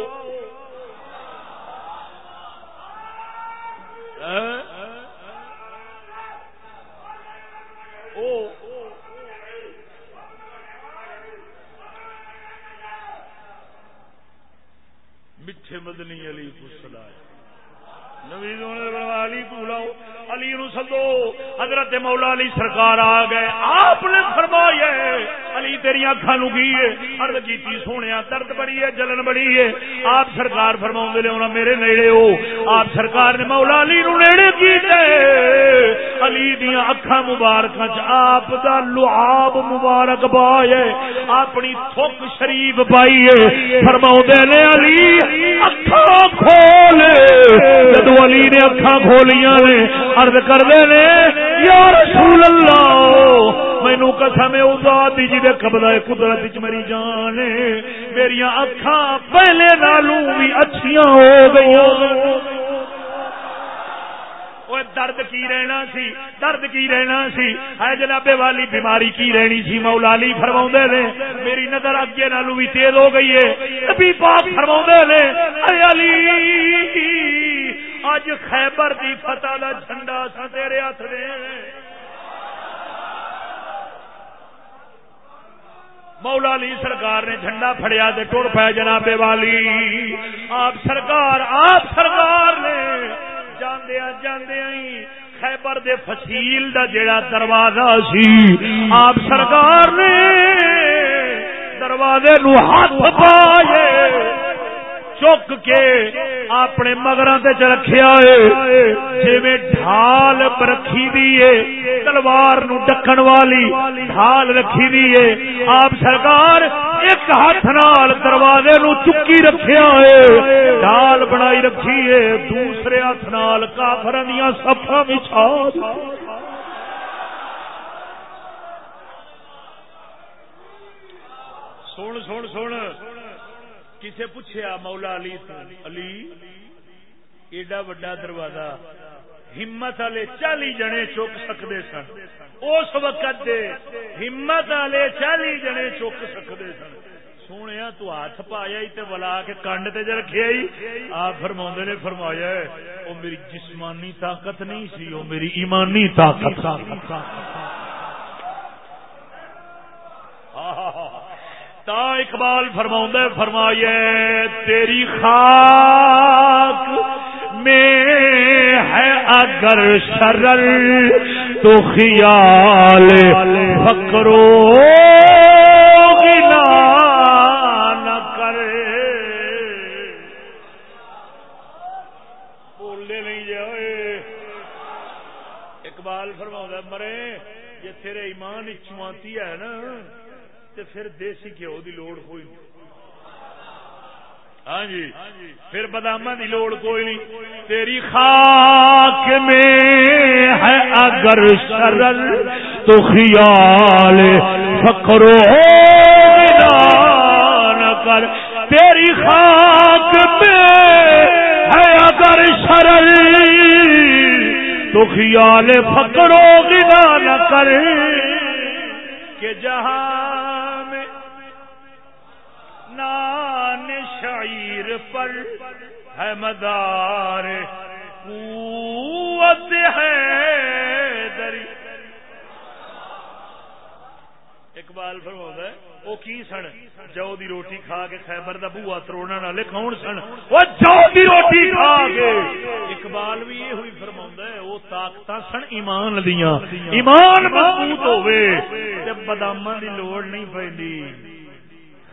Speaker 1: میٹھے مدنی علی کو سلائے علی علی نو سدو حضرت مولا علی سرکار آ گئے۔ آپ نے فرمایا علی تیری اکھا نو کی ارد کی سونے درد بڑی ہے، جلن بڑی ہے۔ آپ سرکار فرما لیا میرے نیڑے ہو۔ آپ سرکار نے مولا علی نو نیڑے کی علی دیا اکھا مبارک آپ دا لعاب مبارک پائے اپنی تھوک شریف پائی ہے۔ فرما نے، علی اکھا کھولے جدو علی نے اکھا کھولیاں نے ارد کرتے نے یا رسول اللہ، مینو قسم ذات جی دے قبضہ قدرت چ میری جان میری اکھا پہلے نالوں بھی اچھیاں ہو گئی درد کی رہنا سی، درد کی رہنا سی۔ ہے جنابے والی، بیماری کی رہنی سی مولا علی فرما نے۔ میری نظر اگے نالو بھی تیز ہو گئی ہے۔ نبی پاک فرما نے ارے علی! اج خیبر دی فتح دا جھنڈا سا تیرے ہاتھ دے مولا علی سرکار نے جھنڈا پھڑیا تے ٹر پایا جناب والی۔ آپ سرکار آپ سرکار نے جاندیا جاندیا ہی خیبر دے فصیل دا جڑا دروازہ سی، آپ سرکار نے دروازے نو ہاتھ پائے۔ چک کے اپنے مگر رکھیا ہے۔ جی ڈھال رکھی دی تلوار نو ڈکن والی ڈھال رکھی دی آپ سرکار ایک ہاتھ نال دروازے نو چکی رکھیا ہے، ڈھال بنائی رکھی ہے۔ دوسرے ہاتھ نال کافر دیا سفا بچھا سن سن سن۔ کسے پوچھیا مولا علی علی؟ ایڈا وڈا دروازہ۔ ہمت والے چالی جنے چک سکتے سن۔ اس وقت دے ہمت والے چالی جنے چک سکتے سن۔ سونے تو ہاتھ پایا تے بلا کے کنڈ تے رکھے آپ فرما نے فرمایا وہ میری جسمانی طاقت نہیں سی وہ میری ایمانی طاقت ہاں ہاں ہاں تا اقبال فرما فرمایا تیری خاک میں ہے اگر شرل تو خیال فکرو نہ کرے بولنے نہیں جائے اقبال فرما مرے، یہ تیرے ایمان چماتی ہے نا۔ تے پھر دیسی گھیو دی لوڑ کوئی نہیں۔ ہاں جی۔ پھر بادام دی لوڑ کوئی نہیں۔ تیری خاک میں ہے اگر شرل تو خیال فکرو نہ کر۔ تیری خاک میں ہے اگر شرل تو خیال فکرو گنا نہ کر۔ کہ جہاں شعیر پر ہے مدار قوت ہے دری اقبال فرما ہے وہ کی سن؟ جو دی روٹی کھا کے خیبر دا بوا تروڑا والے کون سن۔ وہ جو دی روٹی کھا کے اقبال بھی یہ ہوئی فرما ہے وہ طاقت سن ایمان دیا ایمان مضبوط ہوئے بدام دی لوڑ نہیں پی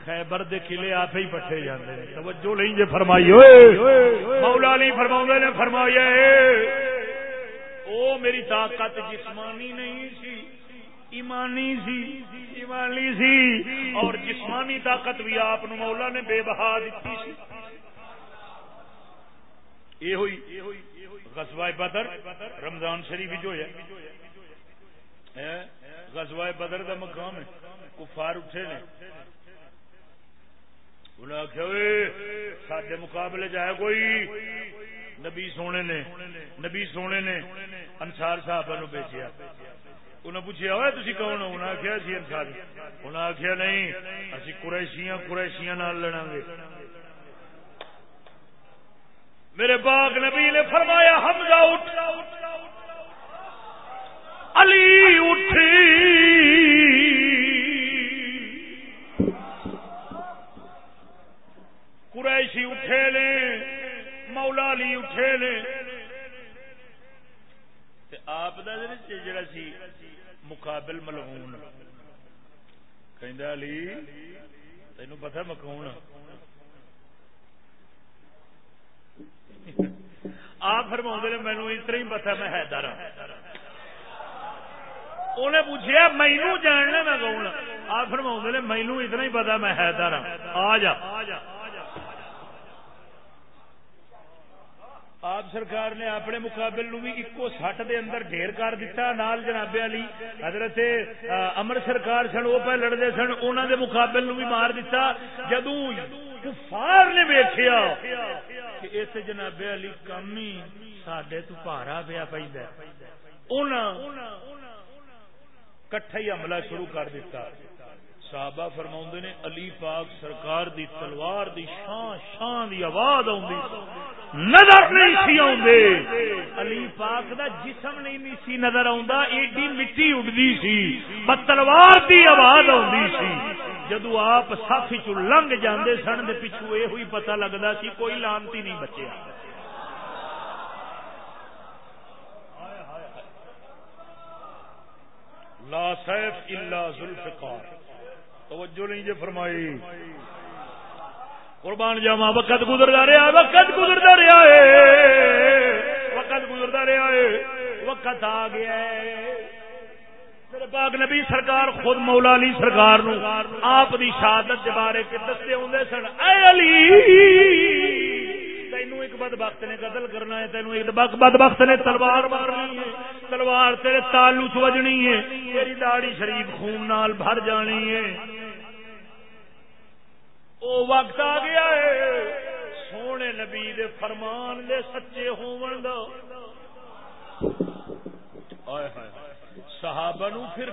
Speaker 1: خیبر دے قلعے آپ ہی پٹھے جاندے ہیں۔ توجہ نہیں جے فرمائی ہوئے مولا علی فرماؤں نے فرمایا او میری طاقت جسمانی نہیں سی، ایمانی سی ایمانی سی، اور جسمانی طاقت بھی آپ مولا نے بے بہا دیتی سی۔ یہ ہوئی، غزوہ بدر، رمضان شریف جو ہے غزوہ بدر دا مقام ہے، کفار اٹھے نے۔ انہیں آخیا سڈے مقابلے جائے کوئی؟ نبی سونے نے، نبی سونے نے انسار صاحب نو بیچیا۔ انہیں پوچھا ہوا تھی کون ہو؟ انہیں آخیا سی انسار انہیں آخیا نہیں، اسی قریشیاں قریشیاں نال لڑا گے۔ میرے باغ نبی نے فرمایا، حمزہ اٹھ۔ علی اٹھی۔ قریشی اٹھے لے مولا علی اٹھے لے آپ جڑا سی مقابل ملعون۔ علی تین پتا مکون آپ فرما نے مینو اتنا ہی پتا میں حیدر ہاں۔ انہیں پوچھا مینو جاننا میں کون آپ فرما نے مینو اتنا ہی پتا میں حیدر ہاں۔ آ جا۔ آپ سرکار نے اپنے مقابل نو بھی ایکو سٹ دے اندر ڈھیر کر دیتا نال جناب علی۔ حضرت امر سرکار سن، وہ پہ لڑتے سن انہوں دے مقابل نو بھی مار دیتا جدو کفار نے ویخیا کہ اس جناب علی کم ہی سڈے تو پارا پیا پہ کٹھا ہی حملہ شروع کر دیتا صحابہ فرما نے، علی پاک سرکار دی تلوار دی شان شان دی آواز نظر نہیں سی آدھے علی پاک دا جسم نہیں سی نظر ایڈی مٹی اڈتی سی۔ پر تلوار دی آواز سی۔ جدو آپ سف چ لنگ جاندے سن، دے پچھو یہ ہوئی پتہ لگتا سی، کوئی لانتی نہیں بچیا۔ لا سیف الا ذوالفقار توجہ نہیں جی فرمائی۔ قربان جاوا وقت گزرتا رہا ہے، وقت گزرتا رہا ہے۔ وقت گزرتا رہا ہے، وقت آ گیا ہے۔ میرے پاک نبی سرکار خود مولا علی سرکار نو آپ دی شہادت کے بارے کے دستے ہوں سن۔ اے علی تینو ایک بد بخت نے قتل کرنا ہے تینو ایک بد بخت نے تلوار مارنی ہے۔ تلوار تیرے تالو چ وجنی ہے۔ تیری داڑی شریف خون نال بھر جانی ہے۔ او وقت آ گیا ہے۔ سونے نبی دے فرمان دے سچے ہون دا۔ صحابہ نو پھر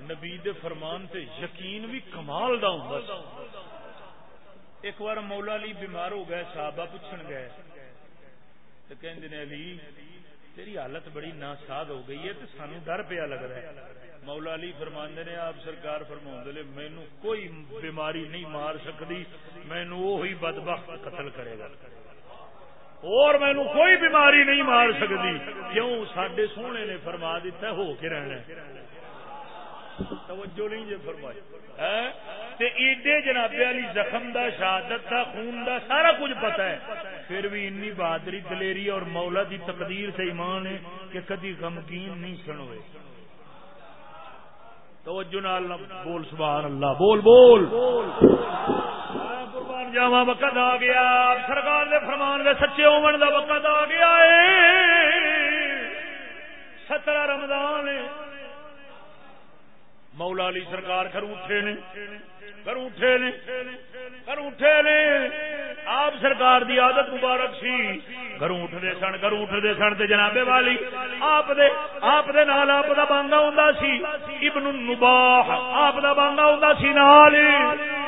Speaker 1: نبی دے فرمان تے یقین بھی کمال دا ہوندا ایک بار مولا علی بیمار ہو گئے، صحابہ پوچھن گئے۔ تو کہندے نے، علی تیری حالت بڑی ناساد ہو گئی ہے تو سانو ڈر پیا لگ رہا ہے۔ مولا علی فرماندے نے آپ سرکار فرما لے مینو کوئی بیماری نہیں مار سکتی مینو وہی بدبخت قتل کرے گا۔ اور مینو کوئی بیماری نہیں مار سکتی کیوں؟ سڈے سونے نے فرما دیتا ہو کے رہنا توجہ نہیں جی فرمائی۔ ایڈے جنابے والی زخم دا، شہادت دا، خون دا، سارا کچھ پتا ہے۔ پھر بھی انی بہادری، دلیری اور مولا دی تقدیر سے ایمان ہے کہ کدی غمگین نہیں سنوے۔ توجہ نال بول، سبحان اللہ۔ بول بول۔ ہاں، قربان جاوا وقت آ گیا۔ سرکار دے فرمان دے سچے ہون دا وقت آ گیا سترہ رمضان ہے۔ مولا علی سرکار گھر اٹھے نے۔ گھر اٹھے نے گھر اٹھے نے۔ آپ سرکار دی عادت مبارک سی۔ گھروں اٹھتے سن گھروں اٹھتے سن تے جنابے والی۔ آپ دے آپ دے نال آپ دا بانگا ہوندا سی۔ ابن النباح، آپ دا بانگا ہوندا سی نال۔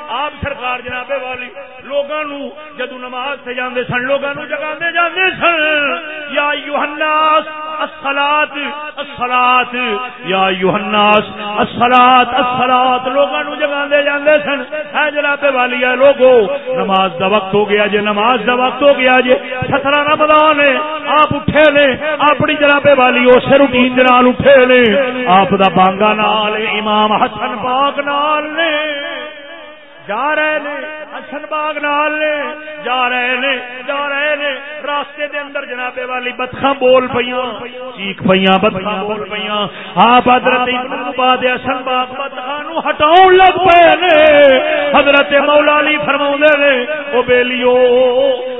Speaker 1: آپ سرکار جنابے والی، لوگاں نو جدو نماز سے جاندے سن، لوگاں نو جگاندے جاندے سن۔ یا یوحناس الصلاۃ الصلاۃ۔ یا یوحناس الصلاۃ الصلاۃ۔ لوگاں نو جگاندے جاندے سن۔ اے جناب والی لوگو، نماز دا وقت ہو گیا جے نماز دا وقت ہو گیا جے سترہ رمضان ہے، آپ اٹھے نے اپنی جناب والی اس روٹین نال اٹھے نے آپ دا بانگا نال، امام حسن پاک نال نے جا رہے نے، حسن باغ نال نے، جا رہے نے، جا رہے نے۔ راستے دے اندر جنابے والی بتخاں بول پیاں چیخ پیاں بتخاں بول پیاں آپ حضرت ابن عباد حسن باغ بتخاں نو ہٹاون لگ پئے نے۔ حضرت مولا علی فرماوندے نے، او بیلیو،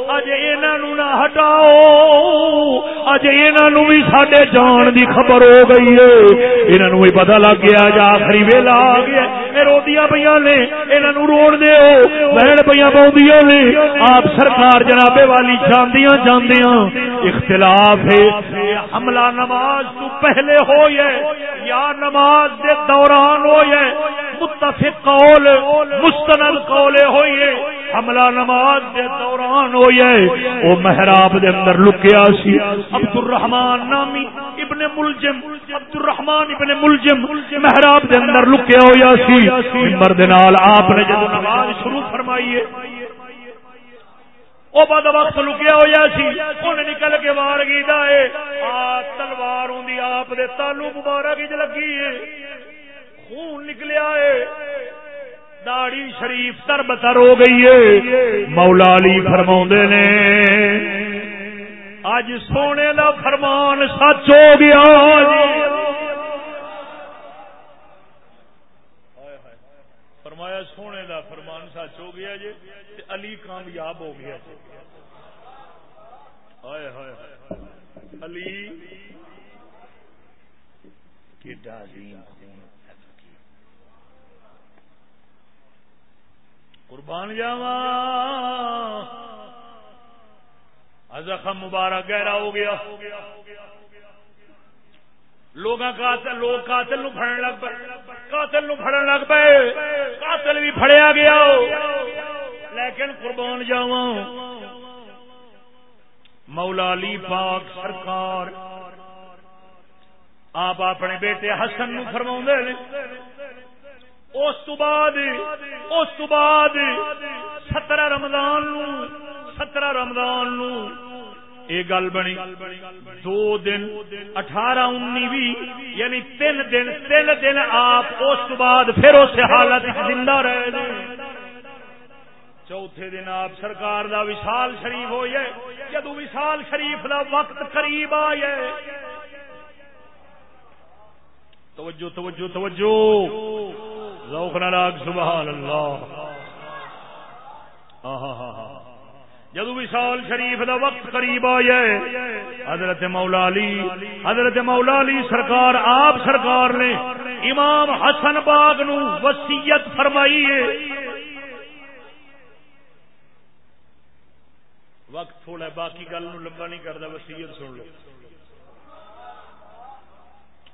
Speaker 1: اج انہاں نو نہ ہٹاؤ، اج انہاں نو بھی ساڈے جان دی خبر ہو گئی ہے۔ انہاں نو بھی پتہ لگ گیا اج آخری ویلا آ گیا اے رودیاں پیاں نے، انہاں نو دیو بہن پیاں پاؤں نے آپ سرکار جنابے والی جاندیاں جاندیاں اختلاف ہے۔ حملہ نماز تو پہلے ہو یا نماز دے دوران ہو متفق قول، مستند قول ہوئے، حملہ نماز دے دوران ہوئے۔ او محراب دے اندر لکیا سی عبد الرحمن نامی ابن ملجم عبد الرحمن ابن ملجم محراب دے اندر لکیا ہویا سی۔ ممبر دے نال آپ نے جب نماز شروع فرمائی ہے وہ بد وقت لکیا ہوا سی۔ ان نکل کے وار گیتا ہے۔ تلوار آپ دے تالو مبارک لگی ہے۔ خون نکلیا ہے۔ داڑی شریف تر بتر ہو گئی ہے۔ مولا علی فرما نے اج سونے دا فرمان سچ ہو گیا۔ فرمایا سونے دا فرمان سچ ہو گیا جی علی کامیاب ہو گیا جی۔ علی۔ قربان جاوا زخم مبارک گہرا ہو گیا۔ لوگ قاتل لوگ قاتل نو پڑن لگ پے قاتل نو پڑن لگ پے قاتل بھی پڑیا گیا۔ لیکن قربان جاوا مولا علی پاک سرکار۔ آپ اپنے بیٹے حسن نو فرما نے۔ اس بعد اس بعد سترہ رمضان نو، سترہ رمضان نو یہ گل بنی۔ دو دن، اٹھارہ انی بھی یعنی تین دن تین دن آپ اس بعد پھر اس حالت زندہ رہے چوتھے دن آپ سرکار دا وشال شریف ہوئے جدو وشال شریف دا وقت قریب آئے توجہ توجہ توجہ۔ ذوق ناگ سبحان اللہ۔ جدو وشال شریف دا وقت قریب آیا حضرت مولا علی، حضرت مولا علی سرکار، آپ سرکار نے امام حسن باغ نو وسیعت فرمائی ہے۔ وقت تھوڑا باقی گل لمبا نہیں کرتا وسیعت سن لو۔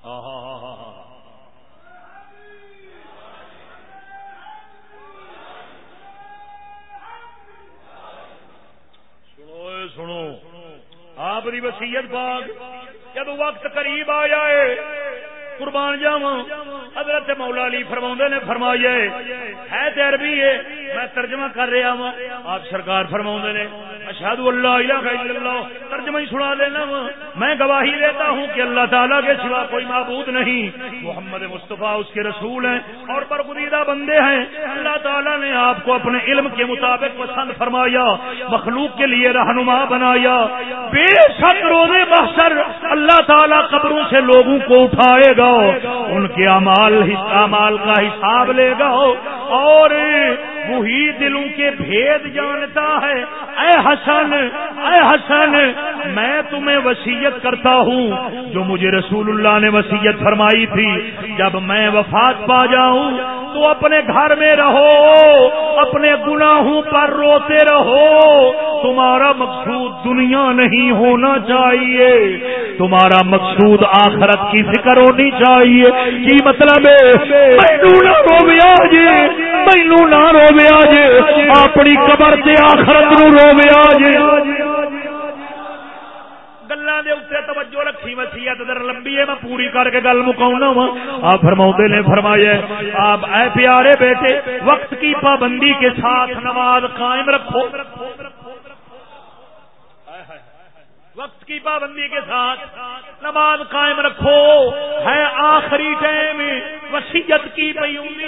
Speaker 1: ہاں ہاں ہاں ہاں ہاں سنو سنو۔ آپ کی وسیعت باغ جب وقت قریب آ جائے قربان جاوا حضرت مولا علی فرما نے فرمایا ہے تے عربی ہے، میں ترجمہ کر رہا ہوں آپ سرکار فرما نے اشہد اللہ الہ الا اللہ، ترجمہ ہی سنا دینا میں گواہی دیتا ہوں کہ اللہ تعالیٰ کے سوا کوئی معبود نہیں۔ محمد مصطفیٰ اس کے رسول ہیں اور برگزیدہ بندے ہیں۔ اللہ تعالیٰ نے آپ کو اپنے علم کے مطابق پسند فرمایا، مخلوق کے لیے رہنما بنایا۔ بے شک روزے بحثر اللہ تعالیٰ قبروں سے لوگوں کو اٹھائے گا۔ ان کے امال امال کا حساب لے گا اور وہی دلوں کے بھید جانتا ہے۔ اے حسن اے حسن، میں تمہیں وسیعت کرتا ہوں۔ جو مجھے رسول اللہ نے وسیعت فرمائی تھی، جب میں وفات پا جاؤں، تو اپنے گھر میں رہو، اپنے گناہوں پر روتے رہو۔ تمہارا مقصود دنیا نہیں ہونا چاہیے۔ تمہارا مقصود آخرت کی فکر ہونی چاہیے۔ کی مطلب مینو نہ رو جی۔ مینو نہ رو جی اپنی قبر سے آخرت نو رو جی توجہ رکھی در لمبی ہے، میں پوری کر کے گل مکاؤنا وا۔ آپ فرما نے، فرمایا آپ اے پیارے بیٹے، وقت کی پابندی کے ساتھ نماز قائم رکھو۔ وقت کی پابندی کے ساتھ نماز قائم رکھو۔ ہے آخری ٹائم وسیعت کی پی ہوں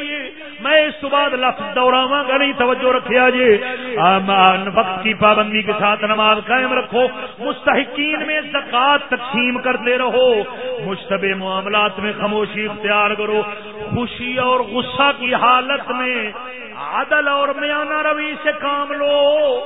Speaker 1: میں اس بعد لفظ دوڑاوا گا، نہیں توجہ رکھا جی۔ وقت کی پابندی کے ساتھ نماز قائم رکھو۔ مستحقین میں زکات تقسیم کرتے رہو۔ مشتبہ معاملات میں خاموشی اختیار کرو۔ خوشی اور غصہ کی حالت میں عدل اور میانہ روی سے کام لو۔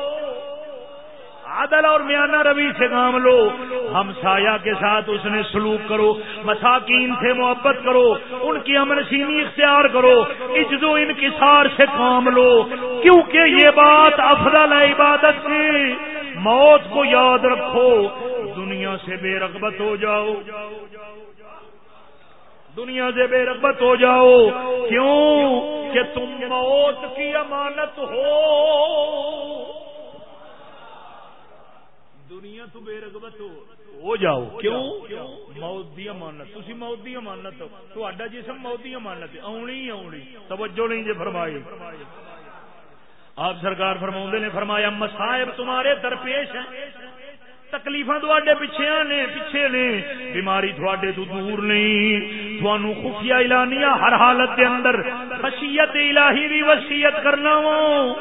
Speaker 1: عدل اور میانہ روی سے کام لو۔ ہم سایہ کے ساتھ اس نے سلوک کرو، مساکین سے محبت کرو، ان کی امن سینی اختیار کرو، عجز و انکسار سے کام لو۔ کیونکہ یہ بات افضل ہے عبادت کی۔ موت کو یاد رکھو، دنیا سے بے رغبت ہو جاؤ۔ دنیا سے بے رغبت ہو جاؤ۔ کیوں؟ کہ تم موت کی امانت ہو۔ دنیا تو بے رغبت ہو۔ جاؤ۔ کیوں؟ موت دی امانت۔ تسی موت دی امانت تہاڈا جسم موت دی امانت آنی ہی آنی۔ توجہ نہیں جے فرمائی۔ آپ سرکار فرما نے فرمایا مسائب تمہارے درپیش ہیں۔ تکلیف تھوڑے پیچھے نے پیچھے نے۔ بیماری تھوڑے تو دور نہیں۔ تھانو خفیہ اعلانیہ ہر حالت دے اندر خشیت الہی بھی وصیت کرنا ہوں۔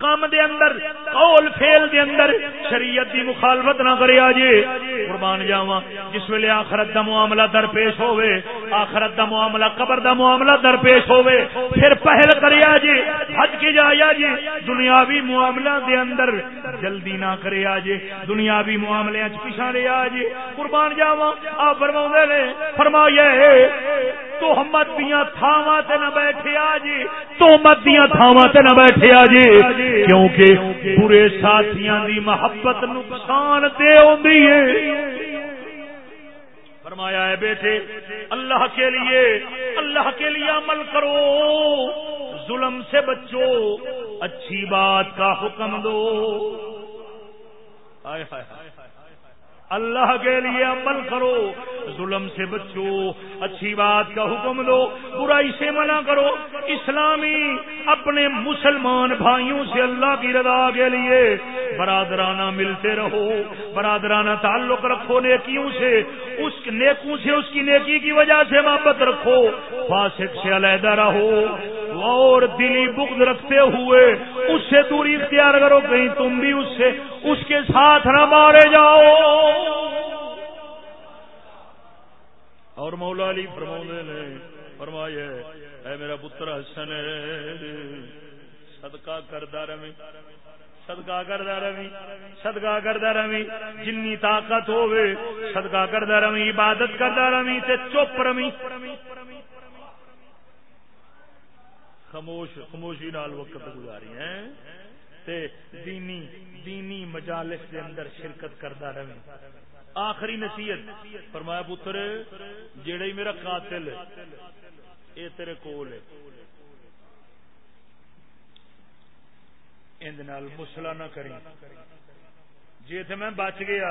Speaker 1: کام دے اندر، قول فیل دے اندر شریعت دی مخالفت نہ کرے آجے۔ قربان جاواں، جس ویلے آخرت دا معاملہ در پیش ہوئے آخرت دا معاملہ قبر دا معاملہ در پیش ہوئے پھر پہل کرے آجے، حج کے جائے آجے۔ دنیاوی معاملہ دے اندر جلدی نہ کرے آجے۔ دنیاوی معاملے اچ پیچھے رے آجے۔ قربان جاواں آ فرماوندے نے فرمایا تو ہمت دیاں تھاواں تے نہ بیٹھے آجے۔ تو ہمت دیاں تھاواں تے نہ بیٹھے آجے۔ کیونکہ برے ساتھیاں دی محبت نقصان دے فرمایا ہے بیٹے، اللہ کے لیے، اللہ کے لیے عمل کرو۔ ظلم سے بچو اچھی بات کا حکم دو۔ آئے آئے اللہ کے لیے عمل کرو، ظلم سے بچو، اچھی بات کا حکم دو، برائی سے منع کرو۔ اسلامی اپنے مسلمان بھائیوں سے اللہ کی رضا کے لیے برادرانہ ملتے رہو، برادرانہ تعلق رکھو نیکیوں سے۔ اس نیکوں سے اس کی نیکی کی وجہ سے محبت رکھو، فاسق سے علیحدہ رہو۔ اور دلی بغض رکھتے ہوئے اس سے دوری اختیار کرو، کہیں تم بھی اس سے، اس کے ساتھ نہ مارے جاؤ۔ اور مولا علی فرما نے فرمایا اے میرا پتر حسن، صدقہ کردہ رمی صدقہ کردہ رمی صدقہ کردہ رمی جنی طاقت ہوے صدقہ کردہ رمی عبادت کردہ رمی تے چپ رمی خاموش، خاموشی نال وقت گزاری ہیں۔ تے دینی دینی مجالس دے اندر شرکت کردا رہے۔ آخری نصیحت، فرمایا پتر، جیڑا ہی میرا قاتل اے تیرے کول ہے۔ اند نال مسلا نہ کریں۔ جی تے میں بچ گیا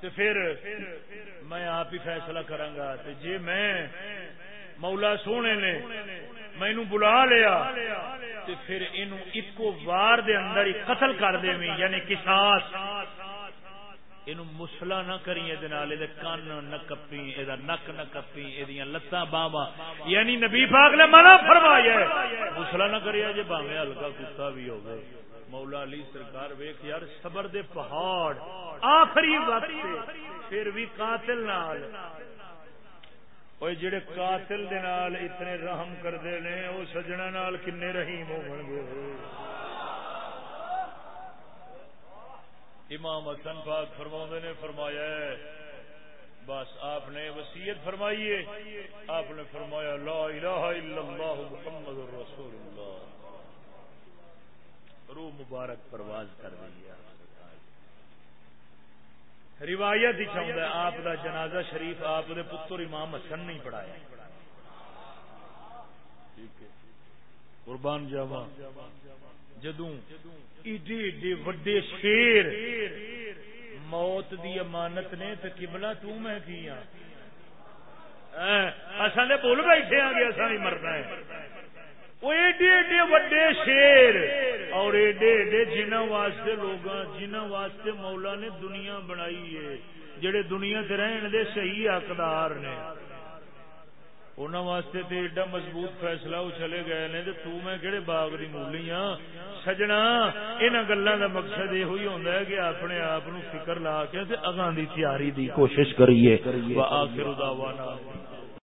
Speaker 1: تو پھر میں آپ ہی فیصلہ کروں گا۔ جی میں مولا سونے نے مینو بلا لیا تے پھر اینو اکو وار دے اندر ہی قتل کر دے میں یعنی کساس اینو مسلا نہ کریں کری یہ کن نہ کپی یہ نک نہ کپی یہ لتاں باوا یعنی نبی پاک نے منع فرمایا ہے مسلا نہ کری جی باوے ہلکا کتا بھی ہو مولا علی سرکار ویخ یار، صبر دے پہاڑ۔ آخری وقت پھر بھی قاتل نال۔ وہ جڑے قاتل دے نال اتنے رحم کرتے نے وہ سجنا نال کنے رحیم ہو گے امام حسن پاک فرما نے فرمایا بس آپ نے وسیعت فرمائیے آپ نے فرمایا لا الہ الا اللہ محمد رسول اللہ روح مبارک پرواز کر رہی ہے روایت ہی چاہتا ہے آپ کا جنازہ شریف، آپ دے پتر امام حسن نہیں پڑھایا قربان جاوا جدوں ایڈے ایڈے وڈے شیر موت دی امانت نے تو کبلا تو میں کی ہاں اصل بول بیٹھے آ گیا اصل مرنا ہے۔ وہ ایڈے ایڈے وڈے شیر اور ایڈے ایڈے جنہ واسطے لوگ جنہ واسطے مولا نے دنیا بنائی ہے جڑے دنیا رہن دے صحیح حقدار نے۔ انہوں واسطے تے ایڈا مضبوط فیصلہ وہ چلے گئے نے تو میں کہڑے باغ دی مولی ہاں؟ سجنا ان گلوں کا مقصد یہ ہوئی ہوتا ہے کہ اپنے آپ فکر لا کے اگاں دی تیاری دی کوشش کریے۔ دعوانا۔